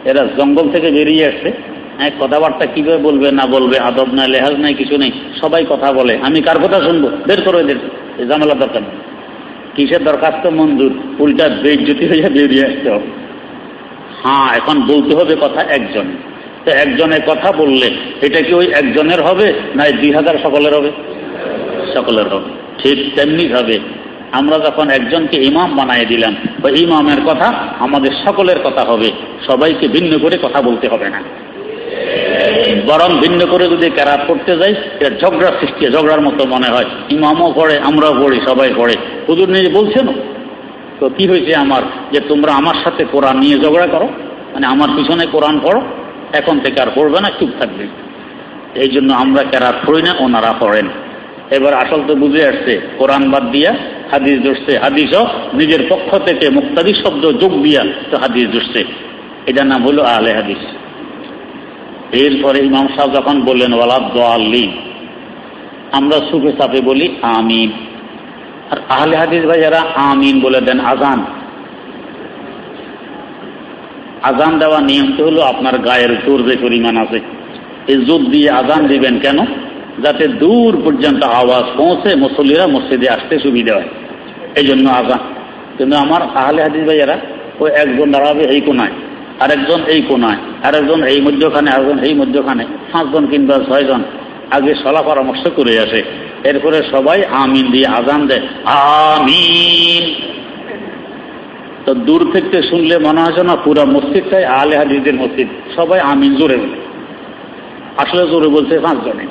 [SPEAKER 2] এরা জঙ্গল থেকে বেরিয়ে আসছে। হ্যাঁ কথাবার্তা কীভাবে বলবে, না বলবে, আদব নাই, লেহাজ নাই, কিছু নেই, সবাই কথা বলে। আমি কার কথা শুনব? বের করো এদের জামেলা দরকার নেই। কিসের দরখাস্ত? মঞ্জুর। উল্টা বেজ্যোতি হয়ে বেরিয়ে আসতে হবে। হ্যাঁ এখন বলতে হবে কথা একজন। তো একজনের কথা বললে এটা কি ওই একজনের হবে না দুই হাজার সকলের হবে? সকলের হবে। ঠিক তেমনি ভাবে আমরা যখন একজনকে ইমাম বানিয়ে দিলাম বা ইমামের কথা আমাদের সকলের কথা হবে। সবাইকে ভিন্ন করে কথা বলতে হবে না। বরং ভিন্ন করে যদি ক্যারাত করতে যাই, এটা ঝগড়ার সৃষ্টি, ঝগড়ার মতো মনে হয়। ইমামও পড়ে, আমরাও পড়ি, সবাই পড়ে। হুজুর নিজে বলছেন? তো কি হয়েছে আমার? যে তোমরা আমার সাথে কোরআন নিয়ে ঝগড়া করো মানে আমার পিছনে কোরআন পড়ো এখন থেকে আর পড়বে না, চুপ থাকবে। এই জন্য আমরা ক্যারাত পড়ি না, ওনারা পড়েন। এবার আসল তো বুঝে আসছে, কোরআন বাদ দিয়া হাদিস ধরছে। হাদিসও নিজের পক্ষ থেকে মুক্তাদি শব্দ যোগ দিয়া তো হাদিস ধরছে। এটার নাম হলো আলে হাদিস। এরপরে ইমাম সাহেব যখন বললেন ওয়ালাদ দোয়াল্লি আমরা সুখে সাপে বলি, আমিন আর আহলে হাদিস ভাই যারা আমিন বলে দেন, আজান আজান দেওয়া নিয়মটি হলো আপনার গায়ের জোর যে পরিমাণ আছে। এই জোর দিয়ে আজান দিবেন কেন? যাতে দূর পর্যন্ত আওয়াজ পৌঁছে, মুসল্লিরা মসজিদে আসতে সুবিধা হয়। এই জন্য আজান। কিন্তু আমার আহলে হাদিস ভাইয়ারা ওই একজন দাঁড়াবে এই কোনায়, আরেকজন এই কোনায়, আরেকজন এই মধ্যখানে, আরেকজন এই মধ্যখানে, পাঁচজন কিংবা ছয়জন আগে সলা পরামর্শ করে আসে। এরপরে সবাই আমিন দিয়ে আজান দেয়। আমিন। তো দূর থেকে শুনলে মনে হয় না পুরো মসজিদটাই আলে হাদিদের মসজিদ। সবাই আমিন জোরে আসলে জোরে বলছে পাঁচজনে।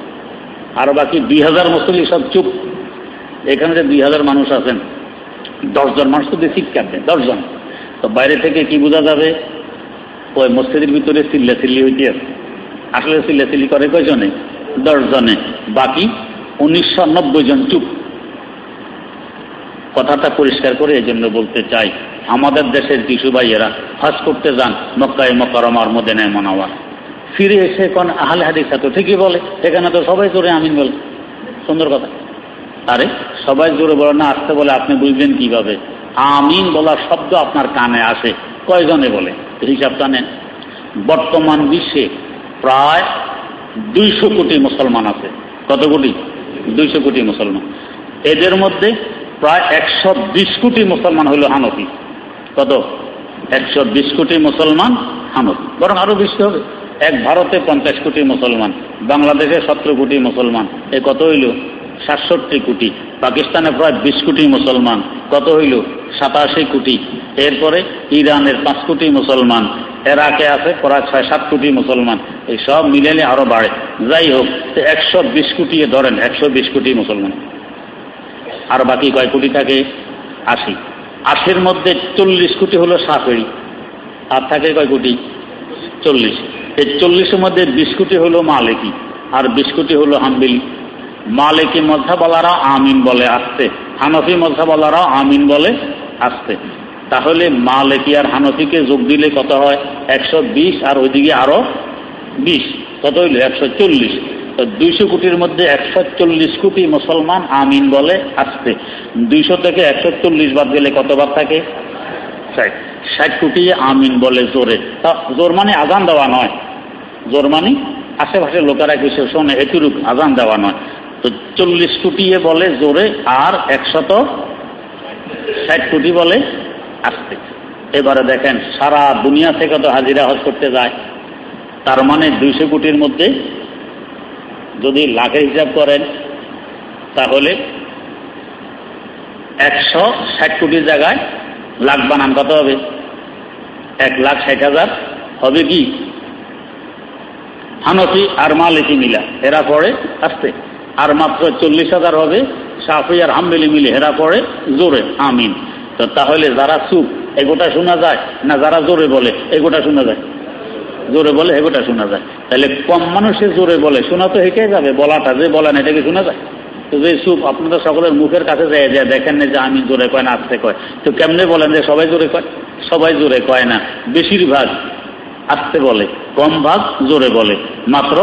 [SPEAKER 2] আর বাকি দুই হাজার মুসল্লি সব চুপ। এখানে যে দুই হাজার মানুষ আছেন, দশজন মানুষ তো চিৎকার দেয় দশজন। তো বাইরে থেকে কি বোঝা যাবে? ওই মসজিদের ভিতরে চিল্লা চিল্লি হইতে আছে। আসলে চিল্লা চিল্লি করে কয়জনে? দশজনে। বাকি উনিশশো নব্বই জন চুপ। কথাটা পরিষ্কার করে এই জন্য বলতে চাই। আমাদের দেশের কিছু ভাইয়েরা হজ করতে যান, মক্কায় মকরমার মধ্যে নেয় মনাওয়া ফিরে এসে কোন আহলে হাদিস তো ঠিকই বলে, এখানে তো সবাই জোরে আমিন বলে। সুন্দর কথা। আরে, সবাই জোরে বলে না, আসতে বলে, আপনি বুঝবেন কীভাবে? আমিন বলার শব্দ আপনার কানে আসে, কয়জনে বলে? হিসাবটা নেন বর্তমান বিশ্বে প্রায় দুইশো কোটি মুসলমান আছে। কত কোটি? দুইশো কোটি মুসলমান। এদের মধ্যে প্রায় একশো বিশ কোটি মুসলমান হইল হানফি। কত? একশো বিশ কোটি মুসলমান হানফি বরং আরও বেশি হবে। এক ভারতে পঞ্চাশ কোটি মুসলমান, বাংলাদেশে সতেরো কোটি মুসলমান। এ কত হইল? সাতষট্টি কোটি। পাকিস্তানে প্রায় বিশ কোটি মুসলমান। কত হইল? সাতাশি কোটি। এরপরে ইরানের পাঁচ কোটি মুসলমান। এরাকে আছে প্রায় ছয় সাত কোটি মুসলমান। এই সব মিলেলে আরও বাড়ে। যাই হোক একশো বিশ কোটি ধরেন, একশো বিশ কোটি মুসলমান। আর বাকি কয় কোটি থাকে? আশি। আশির মধ্যে চল্লিশ কোটি হলো সাফেরি। আর থাকে কয় কোটি? চল্লিশ। এই চল্লিশের মধ্যে বিশ কোটি হলো মালিকি, আর বিশ কোটি হলো হাম্বিলি। মালিকি মধ্যাবালারা আমিন বলে আসতে। হানফি মধ্যাবালারা আমিন বলে আসতে। তাহলে মালিকি আর হানফিকে যোগ দিলে কত হয়? একশো বিশ আর ওইদিকে আরও বিশ। কত হইল? একশো চল্লিশ। দুইশো কোটির মধ্যে একশো চল্লিশ কোটি মুসলমান আমিন বলে আসতে দুইশো থেকে একশো চল্লিশ বাদ গেলে কত বাদ থাকে? ষাট। কোটি আমিন বলে জোরে। তা জোর মানে আজান দেওয়া নয়। জোর মানে আশেপাশের লোকেরা কিছু শোনে এটুরুক আজান দেওয়া নয়। তো চল্লিশ কোটিয়ে বলে জোরে আর একশত ষাট কোটি বলে আসতে এবারে দেখেন, সারা দুনিয়া থেকে তো হাজিরা হজ করতে যায়। তার মানে দুইশো কোটির মধ্যে যদি লাখের হিসাব করেন, তাহলে একশো ষাট কোটির জায়গায় লাখ বানান কত হবে? এক লাখ ষাট হাজার হবে কি? হানফি আর মালিকি মিলা এরা পড়ে আসতে। আর মাত্র চল্লিশ হাজার হবে সাফি আর হামবেলি মিলে, হেরা পড়ে জোরে, আমিন। তো তাহলে যারা চুপ এগোটা শোনা যায় না যারা জোরে বলে এগোটা শোনা যায়। জোরে বলে এগোটা শোনা যায়। তাহলে কম মানুষে জোরে বলে, শোনা তো হেঁটে যাবে, বলাটা যে বলেন এটাকে শোনা যায়? তো যে চুপ, আপনারা সকলের মুখের কাছে যায় যায় দেখেন না যে আমি জোরে কয় না, আসতে কয়। তো কেমনে বলেন যে সবাই জোরে কয়? সবাই জোরে কয় না। বেশিরভাগ আসতে বলে, কম ভাগ জোরে বলে। মাত্র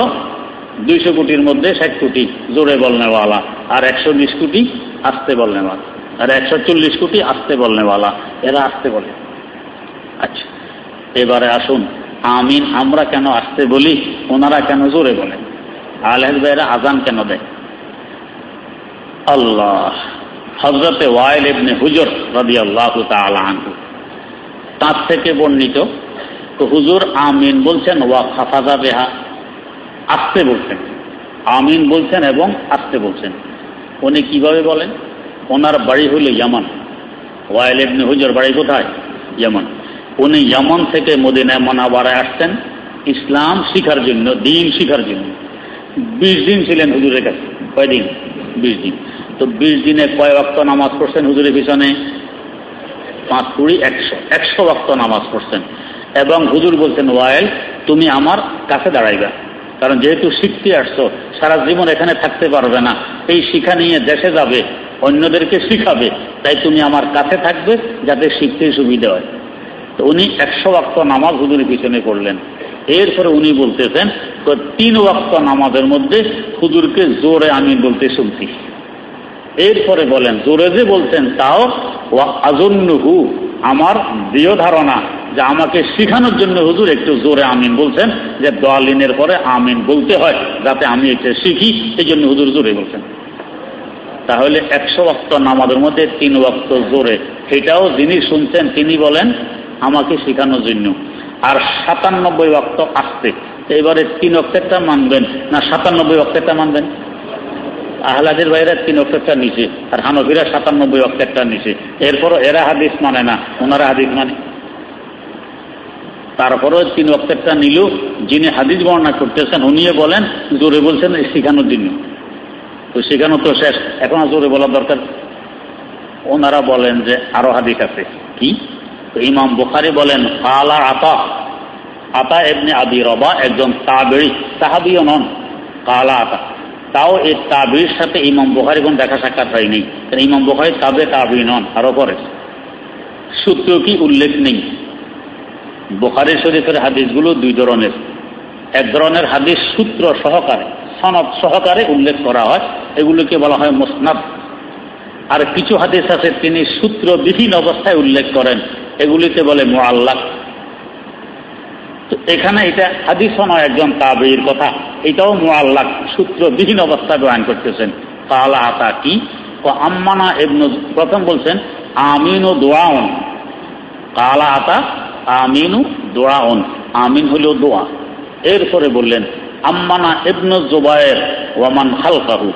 [SPEAKER 2] দুইশো কোটির মধ্যে ষাট কোটি জোরে বলনেওয়ালা, আর একশো বিশ কোটি আসতে বলনেওয়ালা, আর একশো চল্লিশ কোটি আসতে বলনেওয়ালা, এরা আসতে বলে। আচ্ছা এবারে আসুন। আমিন, আমরা কেন আসতে বলি? ওনারা কেন জোরে বলেন আলহেদ ভাইরা আজান কেন দেয়? আল্লাহ হজরতে ওয়াইল ইবনে হুজুর রবি আল্লাহ আনহু, তার থেকে বর্ণিত তো হুজুর আমিন বলছেন, ওয়া খাফাজা বেহা, আসতে বলছেন। আমিন বলছেন এবং আসতে বলছেন। উনি কীভাবে বলেন? ওনার বাড়ি হইল ইয়ামান। ওয়াইল ইবনে হুজুর বাড়ি কোথায়? ইয়ামান। উনি ইয়ামান থেকে মদিনায় মনাবারায় আসতেন ইসলাম শিখার জন্য, দিন শিখার জন্য। বিশ দিন ছিলেন হুজুরের কাছে। কয়দিন বিশ দিন। তো বিশ দিনে কয় অক্ত নামাজ পড়ছেন হুজুরের পিছনে? পাঁচ কুড়ি, একশো। একশো অক্ত নামাজ পড়ছেন। এবং হুজুর বলছেন, ওয়াইল, তুমি আমার কাছে দাঁড়াইবা। কারণ যেহেতু শিখতে আসছো, সারা জীবন এখানে থাকতে পারবে না। এই শিখা নিয়ে দেশে যাবে, অন্যদেরকে শিখাবে। তাই তুমি আমার কাছে থাকবে যাতে শিখতে সুবিধা হয়। তো উনি একশো ওয়াক্ত নামাজ হুজুরের পিছনে পড়লেন এরপরে উনি বলতেছেন তিন ওয়াক্ত নামাজের মধ্যে হুজুরকে জোরে আমি বলতে শুনছি। এরপরে বলেন, জোরে যে বলছেন তাও আজন্নহু, আমার দৃঢ় ধারণা যে আমাকে শিখানোর জন্য হুজুর একটু জোরে আমিন বলছেন, যে দোয়ালিনের পরে আমিন বলতে হয়, যাতে আমি এটা শিখি এই জন্য হুজুর জোরে বলছেন। তাহলে একশো ওয়াক্ত নামাজের মধ্যে তিন ওয়াক্ত জোরে, সেটাও যিনি শুনছেন তিনি বলেন আমাকে শেখানোর জন্য। আর সাতানব্বই ওয়াক্ত আসতে এবারে তিন অক্ষেরটা মানবেন না সাতানব্বই অক্ষেরটা মানবেন? আহলাদের বাইরে তিন অক্ষেরটা নিচে আর হানফিরা সাতানব্বই অক্ষেরটা নিচে এরপরও এরা হাদিস মানে না, ওনারা হাদিস মানে। তারপরেও তিন অক্ষেরটা নিল, যিনি হাদিস বর্ণনা করতেছেন, উনিও বলেন, জোরে বলছেন শেখানোর জন্য। তো শেখানো তো শেষ, এখন জোরে বলার দরকার। ওনারা বলেন যে আরও হাদিস আছে। কি? ইমাম বুখারি বলেন, কালা আতা। আতা এমনি আদি রবা একজন তাবেড়ি সাহাবিও নন। কালা আতা। তাও এই তাবির সাথে ইমাম বুখারি কোন দেখা সাক্ষাৎ হয়নি। ইমাম বুখারি তাবে তাবি নন আরও পরে। সূত্র কি উল্লেখ নেই। বুখারি শরীফের হাদিসগুলো দুই ধরনের। এক ধরনের হাদিস সূত্র সহকারে, সনদ সহকারে উল্লেখ করা হয়। এগুলোকে বলা হয় মোসনাদ। আর কিছু হাদিস আছে, তিনি সূত্র বিভিন্ন অবস্থায় উল্লেখ করেন। এগুলিকে বলে মোয়াল্লাক এখানে এটা হাদিস নয় একজন তাবির কথা, এটাও মোয়াল্লাক সূত্র বিহীন অবস্থায় বয়ান করতেছেন। কালা আতা কি? ও আম্মানা এবন প্রথম বলছেন, আমিন ও দোয়াউন কালা আতা, আমিনু দোয়াউন আমিন হইল দোয়া। এরপরে বললেন, আম্মানা এবন জোবায়ের ওয়ামান হালকাহু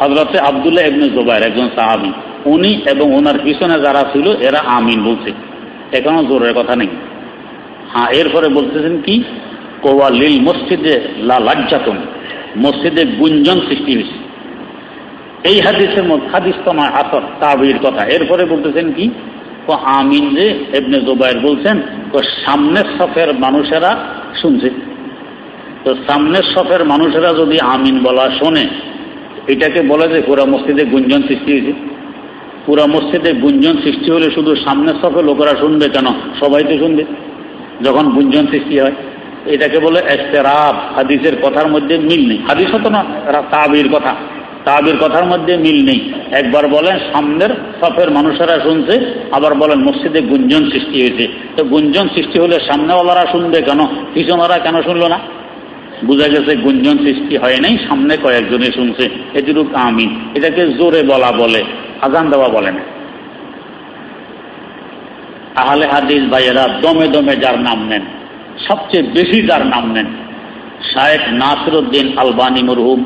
[SPEAKER 2] হজরতে আবদুল্লাহ এবনে জোবায়ের একজন সাহাবি। উনি এবং ওনার পিছনে যারা ছিল, এরা আমিন বলছে। এখনও জোরের কথা নেই। হ্যাঁ এরপরে বলতেছেন কি? কোয়া লিল মসজিদে লা লাজ্জাতন, মসজিদে গুঞ্জন সৃষ্টি হয়েছে। এই হাদিসের মধ্যে হাদিস তো নয় আসর তাবির কথা। এরপরে বলতেছেন কি? ও আমিন যে এবনে জোবায়ের বলছেন তো সামনের সফের মানুষেরা শুনছে। তো সামনের সফের মানুষেরা যদি আমিন বলা শোনে এটাকে বলে যে পুরা মসজিদে গুঞ্জন সৃষ্টি হয়েছে। পুরা মসজিদে গুঞ্জন সৃষ্টি হলে শুধু সামনের সফে লোকেরা শুনবে কেন? সবাই তো শুনবে। যখন গুঞ্জন সৃষ্টি হয়, এটাকে বলে এস্তেরাব। হাদিসের কথার মধ্যে মিল নেই। হাদিস হতো না তাবির কথা। তাবির কথার মধ্যে মিল নেই। একবার বলেন সামনের সফের মানুষেরা শুনছে, আবার বলেন মসজিদে গুঞ্জন সৃষ্টি হয়েছে। তো গুঞ্জন সৃষ্টি হলে সামনেওয়ালারা শুনবে কেন? পিছনেরা কেন শুনলো না? বোঝা গেছে গুঞ্জন সৃষ্টি হয় নাই, সামনে কয়েকজনে শুনছে। এটুক আমিন। এটাকে জোরে বলা বলে, আজান দেওয়া বলে না। আহলে হাদিস ভাইয়েরা দমে দমে যার নাম নেন, সবচেয়ে বেশি যার নাম নেন, শায়েখ নাসরুদ্দিন আলবানি মরহুম।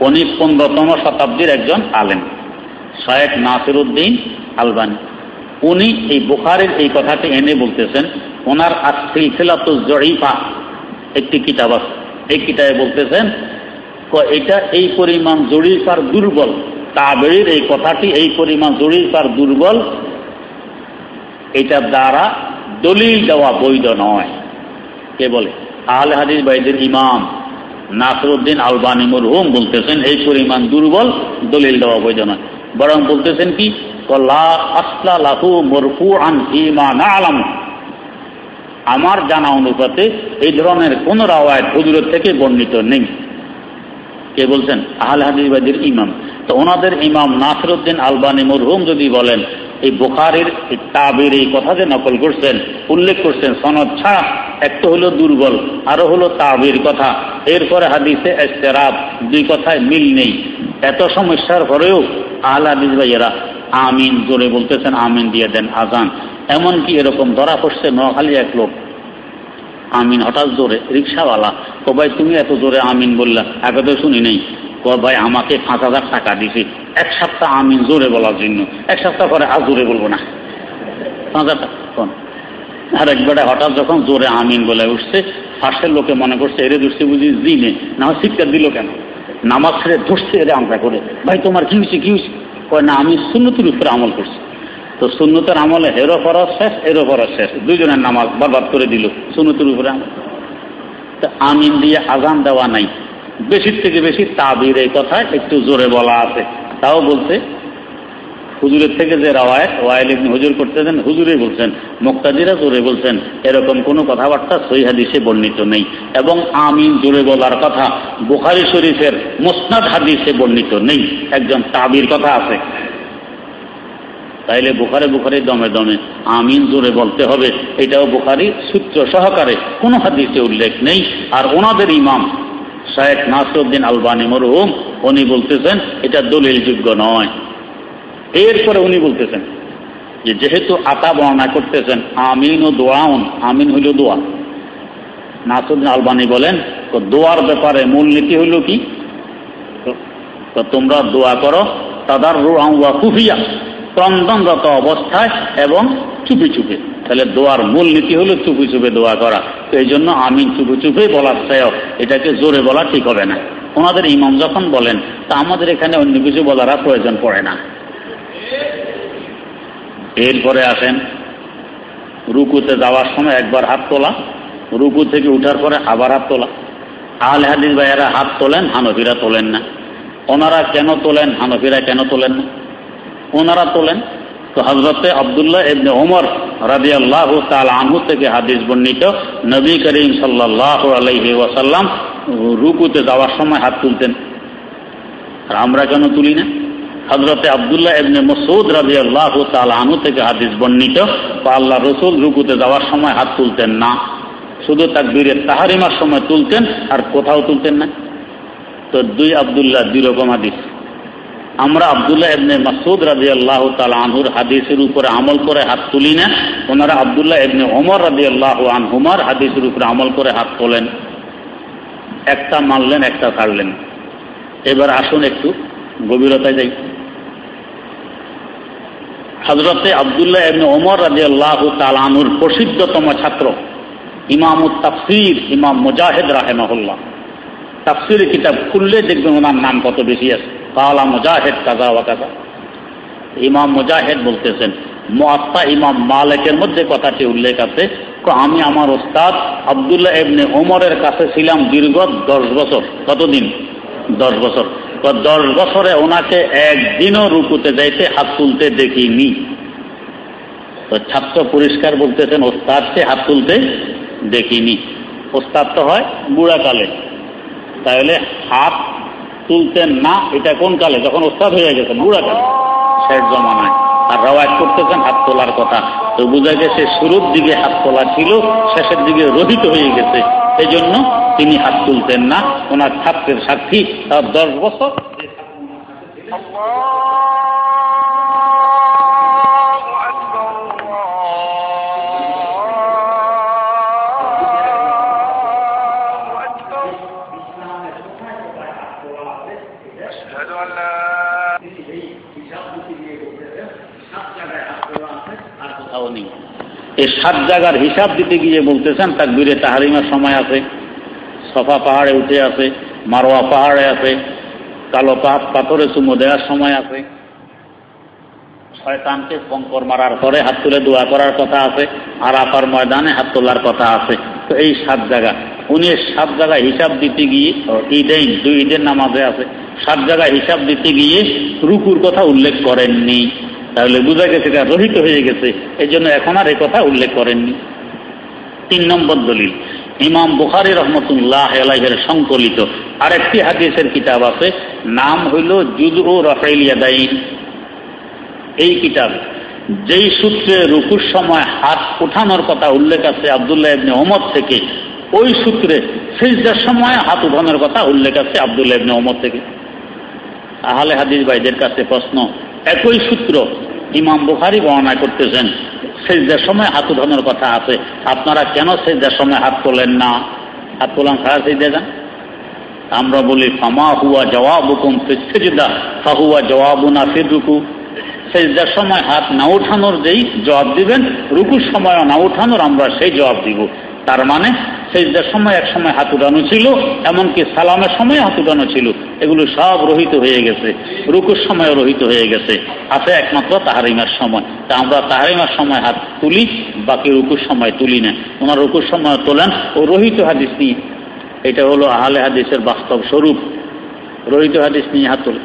[SPEAKER 2] উনি পনেরোতম শতাব্দীর একজন আলেম, শায়েখ নাসিরুদ্দিন আলবানি। উনি এই বুখারের এই কথাটি এনে বলতেছেন, ওনার আসিলফিলাতুল জয়ীফা একটি কিতাব আছে। এই কিতাবে বলতেছেন এটা এই পরিমাণ জড়িফার দুর্বল। তাবেরির এই কথাটি এই পরিমাণ জড়িফার দুর্বল। এটার দ্বারা দলিল দেওয়া বৈধ নয়। কে বলে? আহলে হাদিস বাইদের ইমাম নাসরুদ্দিন আলবানি মরহুম বলতেছেন, এই পরিমাণ দুর্বল, দলিল দেওয়া বৈধ নয়। বরং বলতেছেন কি? আমার জানা অনুপাতে এই ধরনের কোন রাওয়ায় হুজুরের থেকে বর্ণিত নেই। কে বলছেন? আহলে হাদিসবাদীর ইমাম। তো ওনাদের ইমাম নাসরুদ্দিন আলবানি মরহুম যদি বলেন, এই বোখারির তাবের এই কথা যে নকল করছেন, উল্লেখ করছেন, সনদ ছাড়া একটা হলো দুর্বল, আরও হলো তাবের কথা। এরপরে হাদিসে এস্তেরাব দুই কথায় মিল নেই। এত সমস্যার পরেও আহল হাদিস ভাইয়েরা আমিন জোরে বলতেছেন, আমিন দিয়ে দেন আজান। এমনকি এরকম ধরা পড়ছে নোয়াখালী এক লোক। আমিন হঠাৎ জোরে, রিক্সাওয়ালা তো ভাই তুমি এত জোরে আমিন বললা, আগে তো শুনি নেই। ভাই আমাকে পাঁচ হাজার টাকা দিছি। এক সপ্তাহ আমিন জোরে বলার জন্য। এক সপ্তাহ পরে আর জোরে বলব না। পাঁচ হাজার টাকা আর একবারে হঠাৎ যখন জোরে আমিন বলে উঠছে ফার্স্টের লোকে মনে করছে, এরে দুষতে বুঝি দিনে না শিক্ষা দিল কেন? নামাজ ছেড়ে ধরছে এরে আমরা করে। ভাই, তোমার কি হয়েছে কি হয়েছে? কয়, না, আমি সুন্নতির উপরে আমল করছি। তো সুন্নতের আমলে হেরো ফরজ শেষ এরো ফরজ শেষ। দুইজনের নামাজ বরবাদ করে দিল, সুন্নতির উপরে আমল। তা আমিন দিয়ে আজান দেওয়া নাই। বেশির থেকে বেশি তাবির এই কথা একটু জোরে বলা আছে। তাও বলছে হুজুরের থেকে যে রাওয়ায়ত, ওয়াইল ইবনে হুজুর করতেছেন হুজুরে বলছেন, মুক্তাদিরা জোরে বলছেন, এরকম কোনো কথাবার্তা সই হাদিসে বর্ণিত নেই। এবং আমিন জোরে বলার কথা বুখারি শরীফের মোসনাদ হাদিসে বর্ণিত নেই। একজন তাবির কথা আছে। তাইলে বুখারে, বুখারি দমে দমে আমিন জোরে বলতে হবে। এটাও বুখারি সূত্র সহকারে কোনো হাদিসে উল্লেখ নেই। আর ওনাদের ইমাম শায়েখ নাসরুদ্দিন আলবানি মরহুম, উনি বলতেছেন, এটা দলিলযোগ্য নয়। এরপরে উনি বলতেছেন যে, যেহেতু আতা বর্ণনা করতেছেন, আমিন ও দোয়াউন আমিন হইল দোয়া। নাসুদ্দিন আলবানি বলেন, তো দোয়ার ব্যাপারে মূলনীতি হইল কি? তো তোমরা দোয়া করো তাদার রুয়া কুফিয়া, ক্রন্দনরত অবস্থায় এবং চুপি চুপে। তাহলে দোয়ার মূল নীতি হলো চুপি চুপে দোয়া করা। তো এই জন্য আমিন চুপি চুপে বলার চেয়েও এটাকে জোরে বলা ঠিক হবে না। ওনাদের ইমাম যখন বলেন, তা আমাদের এখানে অন্য কিছু বলার প্রয়োজন পড়ে না। এরপরে আসেন, রুকুতে যাওয়ার সময় একবার হাত তোলা, রুকু থেকে উঠার পরে আবার হাত তোলা। আহলে হাদিস ভাইয়েরা হাত তোলেন, হানফিরা তোলেন না। ওনারা কেন তোলেন, হানফিরা কেন তোলেন না? ওনারা তোলেন। তো হজরতে আবদুল্লাহ এবনে ওমর রাজি আল্লাহ তাল আনহু থেকে হাদিস বর্ণিত, নবী করিম সাল্লাহ আলহি ওয়াসাল্লাম রুকুতে যাওয়ার সময় হাত তুলতেন। আর আমরা কেন তুলি না? হজরতে আবদুল্লাহ এবনে মসুদ রাজি আল্লাহ আনহু থেকে হাদিস বর্ণিত বা আল্লাহ রসুল রুকুতে যাওয়ার সময় হাত তুলতেন না। শুধু তার বীরের তাহারিমার সময় তুলতেন, আর কোথাও তুলতেন না। তো দুই আবদুল্লাহ, দুই রকম হাদিস। আমরা আবদুল্লাহ এবনে মাসুদ রাজি আল্লাহ আনহুর হাদিসের উপরে আমল করে হাত তুলি না, ওনারা আবদুল্লাহ এবনে ওমর রাজি আল্লাহ আনহুমার হাদিসের উপরে আমল করে হাত তোলেন। একটা মানলেন একটা ছাড়লেন এবার আসুন একটু গভীরতায় যাই। হজরতে আবদুল্লাহ এমনি ওমর রাজি আল্লাহ তাল আনহুর প্রসিদ্ধতম ছাত্র ইমাম তাফসির ইমাম মুজাহিদ রাহেমাহুল্লাহ। তাফসির কিতাব খুললে দেখবেন ওনার নাম কত বেশি আছে। কালা মুজাহেদ কাজা ওয়া কাজা। ইমাম মুজাহেদ বলতেছেন মোয়াত্তা ইমাম মালিকের মধ্যে কথাটি উল্লেখ আছে আমি আমার ওস্তাদ আবদুল্লাহ এবনে ওমরের কাছে ছিলাম দীর্ঘ দশ বছর। কতদিন? দশ বছর। দশ বছরে ওনাকে একদিনও রুকুতে যাইতে হাত তুলতে দেখিনি। তো ছাত্র পরিষ্কার বলতেছেন ওস্তাদকে হাত তুলতে দেখিনি। ওস্তাদ তো হয় বুড়াকালে তাহলে হাত তুলতেন না, এটা কোন কালে? যখন ওস্তাদ হয়ে গেছে বুড়াকালে শেষ জমানায়। আর রওয়ায়ত করতেছেন হাত তোলার কথা। তো বোঝা গেছে, শুরুর দিকে হাত তোলা ছিল, শেষের দিকে রহিত হয়ে গেছে। জন্য তিনি হাত তুলতেন না। ওনার ছাত্রের সাক্ষী দশ বছর। এই সাত জায়গার হিসাব দিতে গিয়ে বলতেছেন তার বীরে তাহারিমার সময় আছে, সফা পাহাড়ে উঠে আছে, মারোয়া পাহাড়ে আছে, কালো পাহাড় পাথরে চুমো দেওয়ার সময় আছে। শয়তানকে কঙ্কর মারার পরে হাত তুলে দোয়া করার কথা আছে আর আপার ময়দানে হাত তোলার কথা আছে। তো এই সাত জায়গা। উনি সাত জায়গায় হিসাব দিতে গিয়ে ঈদেই দুই ঈদের নামাজে আছে, সাত জায়গায় হিসাব দিতে গিয়ে রুকুর কথা উল্লেখ করেননি। তাহলে বোঝা গেছে এটা রহিত হয়ে গেছে। এই জন্য এখন আর এ কথা উল্লেখ করেননি। তিন নম্বর দলিল, ইমাম বুখারি রহমতুল্লাহ আলাইহের সংকলিত আরেকটি হাদিসের কিতাব আছে, নাম হইল জুদ ও রফাইলিয়াদাইন এই কিতাব, যেই সূত্রে রুকুর সময় হাত উঠানোর কথা উল্লেখ আছে আবদুল্লাহ ইবনে ওমর থেকে, ওই সূত্রে সেজদার সময় হাত উঠানোর কথা উল্লেখ আছে আবদুল্লাহ ইবনে ওমর থেকে। আহলে হাদিস ভাইদের কাছে প্রশ্ন একই সূত্র ইমাম বুখারি বর্ণনা করতেছেন, সেজদার সময় হাত উঠানোর কথা আছে। আপনারা কেন সেজদার সময় হাত তোলেন না? হাত তোলান ছাড়া সেজদা যান আমরা বলি, ফামা হুয়া জবাব হুকুম সেজদা, ফাহুয়া জবাবুনা ফির রুকু। সেজদার সময় হাত না উঠানোর যেই জবাব দিবেন, রুকুর সময় না উঠানোর আমরা সেই জবাব দিব। তার মানে সেজদার সময় এক সময় হাত উঠানো ছিল, এমনকি সালামের সময় হাত উঠানো ছিল। এগুলো সব রহিত হয়ে গেছে। রুকুর সময় রহিত হয়ে গেছে। আছে একমাত্র তাহারিমার সময়। তা আমরা তাহারিমার সময় হাত তুলি, বাকি রুকুর সময় তুলি না। ওনার রুকুর সময় তোলেন। ও রহিত হাদিস নিয়ে, এটা হলো আহলে হাদিসের বাস্তব স্বরূপ। রহিত হাদিস নিয়ে হাত তোলে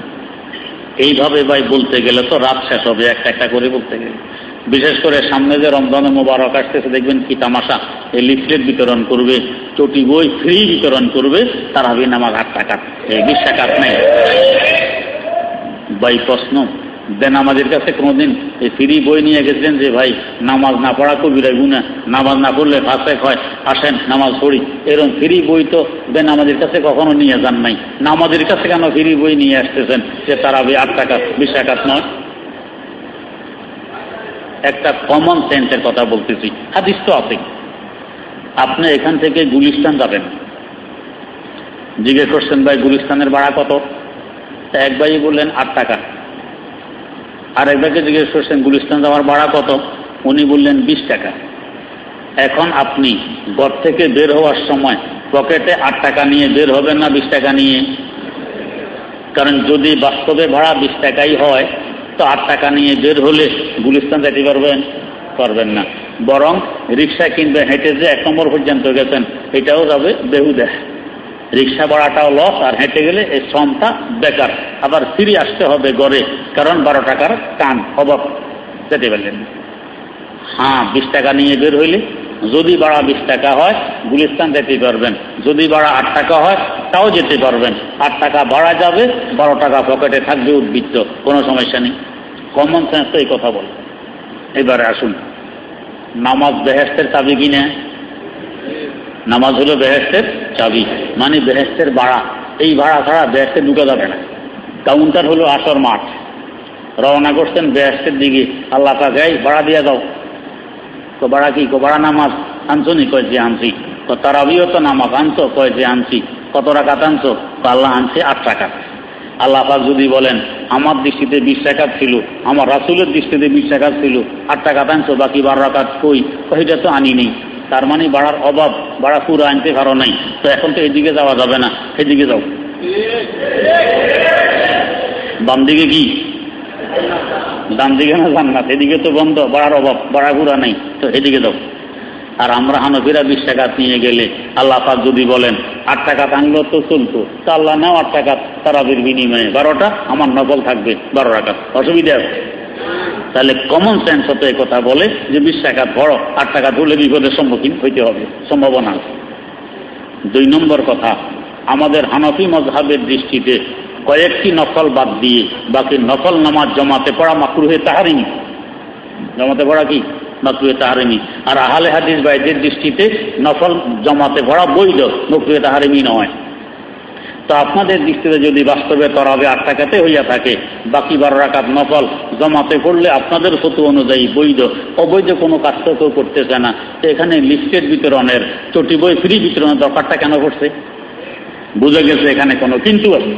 [SPEAKER 2] এইভাবে ভাই বলতে গেলে তো রাত শেষ হবে, একটা একটা করে বলতে গেলে। বিশেষ করে সামনে যে রমজানের মোবারক আসতেছে, দেখবেন কি তামাশা। এই লিফলেট বিতরণ করবে, চটি বই ফ্রি বিতরণ করবে তার আট টাকা এই নেই। ভাই, প্রশ্ন। দেন আমাদের কাছে কোনোদিন এই ফ্রি বই নিয়ে গেছিলেন যে, ভাই, নামাজ না পড়া কবিরাই গুণা নামাজ না পড়লে ফাঁসেক হয়, আসেন, নামাজ পড়ি। এরকম ফ্রি বই তো দেন আমাদের কাছে কখনো নিয়ে যান নাই। নামাজের কাছে কেন ফ্রি বই নিয়ে আসতেছেন যে, তারা আট টাকা, বিশ টাকা নয়? একটা কমন সেন্সের কথা বলতেছি। হাদিস তো আছে। আপনি এখান থেকে গুলিস্তান যাবেন। জিজ্ঞেস করছেন, ভাই, গুলিস্তানের ভাড়া কত? এক ভাই বললেন, আট টাকা। আর এক ভাইকে জিজ্ঞেস করছেন, গুলিস্তান যাওয়ার ভাড়া কত? উনি বললেন, বিশ টাকা। এখন আপনি ঘর থেকে বের হওয়ার সময় পকেটে আট টাকা নিয়ে বের হবেন না বিশ টাকা নিয়ে? কারণ যদি বাস্তবে ভাড়া বিশ টাকাই হয়, তো আট টাকা নিয়ে বের হলে গুলিস্তান যেতে পারবেন? পারবেন না। বরং রিক্সা কিনবে হেঁটে যে এক নম্বর পর্যন্ত গেছেন, এটাও যাবে বেহুদে। রিক্সা ভাড়াটাও লস আর হেঁটে গেলে এই শ্রমটা বেকার। আবার ফিরে আসতে হবে গড়ে, কারণ বারো টাকার টান অভাব যেতে পারলেন হ্যাঁ বিশ টাকা নিয়ে বের হইলে, যদি ভাড়া বিশ টাকা হয়, গুলিস্তান যেতে পারবেন। যদি ভাড়া আট টাকা হয়, তাও যেতে পারবেন। আট টাকা ভাড়া যাবে, বারো টাকা পকেটে থাকবে উদ্বৃত্ত, কোনো সমস্যা নেই। কমন সেন্স তো এই কথা বলে। এবারে আসুন। নামাজ বেহেস্তের চাবি কিনে নামাজ হলো বেহেস্তের চাবি মানে বেহেস্তের ভাড়া। এই ভাড়া ছাড়া বেহেস্তে ঢুকে যাবে না। কাউন্টার হলো আসর মাঠ। রওনা করছেন বেহেস্তের দিকে। আল্লাহ গাই ভাড়া দিয়ে দাও। তো ভাড়া কি? কো ভাড়া নামাজ? আনছো নি? কয় যে আনছি। তো তারাবিও তো নামাজ আনছো? কয় যে আনছি। কত টাকা আনছো? তো আল্লাহ আনছে আট টাকা আল্লাহ পাক যদি বলেন, আমার দৃষ্টিতে বিশ টাকা ছিল, আমার রাসুলের দৃষ্টিতে বিশ টাকা ছিল, আট টাকা আনছো, বাকি বারো টাকা কই? কইটা তো আনি নেই। তার মানে বাড়ার অভাব, বাড়া পুরো আনতে পারো নাই। তো এখন তো এদিকে যাওয়া যাবে না সেদিকে যাও। বাম দিকে কি? ডান দিকে না জান্নাত? এদিকে তো বন্ধ, বাড়ার অভাব, বাড়া ঘুরা নেই। তো এদিকে যাও। আর আমরা হানফিরা বিশ টাকা নিয়ে গেলে আল্লাহ পাক যদি বলেন, আট টাকা আনলো তো চলতো। তা আল্লাহ নাও আট টাকা তারাবির বিনিময়ে। বারোটা আমার নকল থাকবে, বারো টাকা অসুবিধা আছে? তাহলে কমন সেন্স হতো কথা বলে যে বিশ টাকা বড় আট টাকা ধরলে বিপদের সম্মুখীন হইতে হবে, সম্ভাবনা দুই নম্বর কথা, আমাদের হানফি মজহাবের দৃষ্টিতে কয়েকটি নকল বাদ দিয়ে বাকি নকল নামাজ জমাতে পড়া মাকরুহে তাহারিনি। জমাতে পড়া কি? মাকরুহে তাহারিমি আর আহলে হাদিস বাইদের দৃষ্টিতে নকল জমাতে পড়া বৈধ, মকরুহে তাহারিমি নয়। তো আপনাদের দৃষ্টিতে যদি বাস্তবে তরাবে আট টাকাতে হইয়া থাকে, বাকি বারো রাখাত নফল জমাতে পড়লে আপনাদের ফতু অনুযায়ী বৈধ, অবৈধ কোনো কাজ তো কেউ করতেছে না। তো এখানে লিস্টেড বিতরণের চটি বই ফ্রি বিতরণের দরকারটা কেন করছে বুঝে গেছে এখানে কোনো কিন্তু আছে।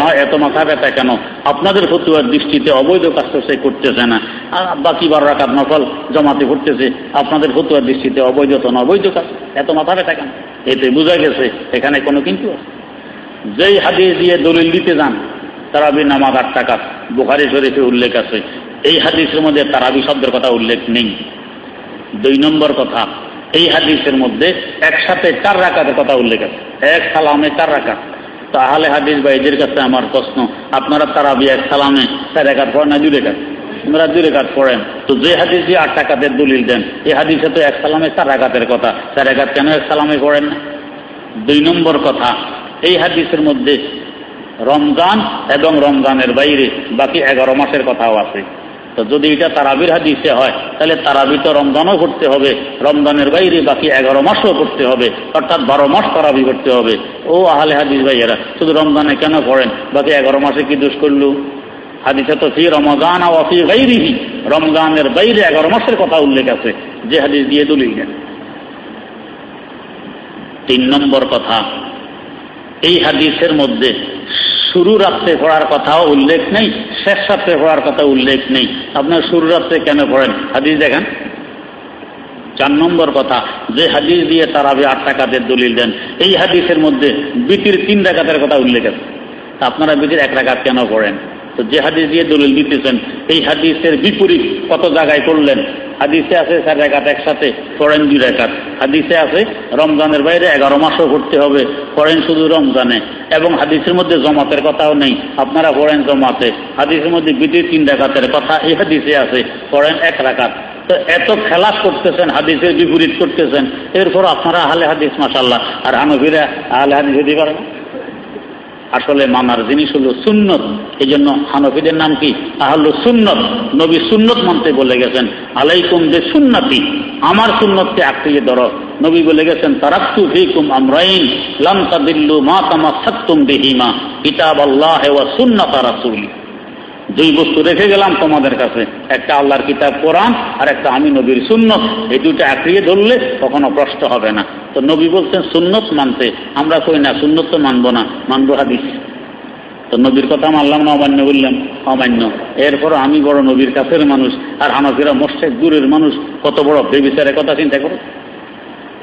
[SPEAKER 2] না, এত মাথা ব্যথা কেন? আপনাদের ফতুয়ার দৃষ্টিতে অবৈধ কাজ তো সে করতেছে না। বাকি বারো রাখাত নকল জমাতে করতেছে আপনাদের ফতুয়ার দৃষ্টিতে অবৈধ তো না, অবৈধ কাজ। এত মাথা ব্যথা কেন? এতে বোঝা গেছে, এখানে কোনো কিন্তু যেই হাদিস দিয়ে দলিল দিতে যান, তারাবি নামাজ আট টাকা বুখারি শরীফে উল্লেখ আছে। এই হাদিসের মধ্যে তারাবি শব্দের কথা উল্লেখ নেই। দুই নম্বর কথা, এই হাদিসের মধ্যে একসাথে চার রাকাতের কথা উল্লেখ আছে। এক সালামে চার রাকাত। তাহলে হাদিস বা এদের কাছে আমার প্রশ্ন, আপনারা তারাবি এক সালামে চার একাত পড়েন না দুই রেখাত আপনারা দুই রেখাত পড়েন। তো যে হাদিস দিয়ে আট টাকাতের দলিল দেন, এই হাদিসে তো এক সালামে চার একাতের কথা, চার একাত কেন এক সালামে পড়েন না? দুই নম্বর কথা, এই হাদিসের মধ্যে রমজান এবং রমজানের বাইরে বাকি এগারো মাসের কথাও আছে। তো যদি এটা তারাবির হাদিসে হয়, তাহলে তারাবি তো রমজানও করতে হবে, রমজানের বাইরে বাকি এগারো মাসও করতে হবে, অর্থাৎ বারো মাস তারাবি করতে হবে। ও আহলে হাদিস ভাইয়েরা, শুধু রমজানে কেন পড়েন? বাকি এগারো মাসে কি দোষ করলু? হাদিসে তো ফি রমজান রমজানের বাইরে এগারো মাসের কথা উল্লেখ আছে, যে হাদিস দিয়ে দলিল তিন নম্বর কথা, এই হাদিসের মধ্যে শুরু রাত্রে পড়ার কথাও উল্লেখ নেই, শেষ রাত্রে পড়ার কথা উল্লেখ নেই। আপনার শুরু রাত্রে কেন পড়েন? হাদিস দেখেন। চার নম্বর কথা, যে হাদিস দিয়ে তারাবি আট টাকাতে দলিল দেন, এই হাদিসের মধ্যে বিতির তিন টাকাতের কথা উল্লেখ আছে। আপনারা বিতির এক টাকা কেন পড়েন? তো যে হাদিস দিয়ে দলিল দিতেছেন, এই হাদিসের বিপরীত কত জায়গায় করলেন? হাদিসে আছে চার রেখাত একসাথে, পড়েন দুই রেখাত। হাদিসে আছে রমজানের বাইরে এগারো মাসও করতে হবে, পড়েন শুধু রমজানে। এবং হাদিসের মধ্যে জমাতের কথাও নেই, আপনারা পড়েন জমাতে। হাদিসের মধ্যে বিধি তিন রেখাতের কথা, এই হাদিসে আছে, পড়েন এক রাখাত। তো এত খেলাস করতেছেন, হাদিসের বিপরীত করতেছেন, এরপর আপনারা আহলে হাদিস মাসাল্লাহ আর হানফিরা আহলে হাদিস হতে পারে আসলে মানার জিনিস হল সুন্নত এই জন্য হানফিদের নাম কি? তাহলে সুন্নত। নবী সুন্নত মানতে বলে গেছেন, আলাইকুম যে সুন্নতি আমার সুন্নতকে আঁকড়িয়ে ধরো। নবী বলে গেছেন, তারাক্তু আমরাইন, লাম তাদিল্লু মা তামা সত্তুম বিহিমা আল্লাহ দুই বস্তু রেখে গেলাম তোমাদের কাছে। একটা আল্লাহর কিতাব, কোরআন, আর একটা আমি নবীর সুন্নত। এই দুটো আঁকড়িয়ে ধরলে কখনো প্রশ্ন হবে না। তো নবী বলছেন, সুন্নত মানতে আমরা কই না? সুন্নত তো মানবো না, মানবো হাদিস। তো নবীর কথা মানলাম না, অমান্য বললাম অমান্য। এরপর আমি বড় নবীর কাছের মানুষ, আর হানফিরা মোশেক দূরের মানুষ, কত বড় বেবিচারের কথা চিন্তা করো।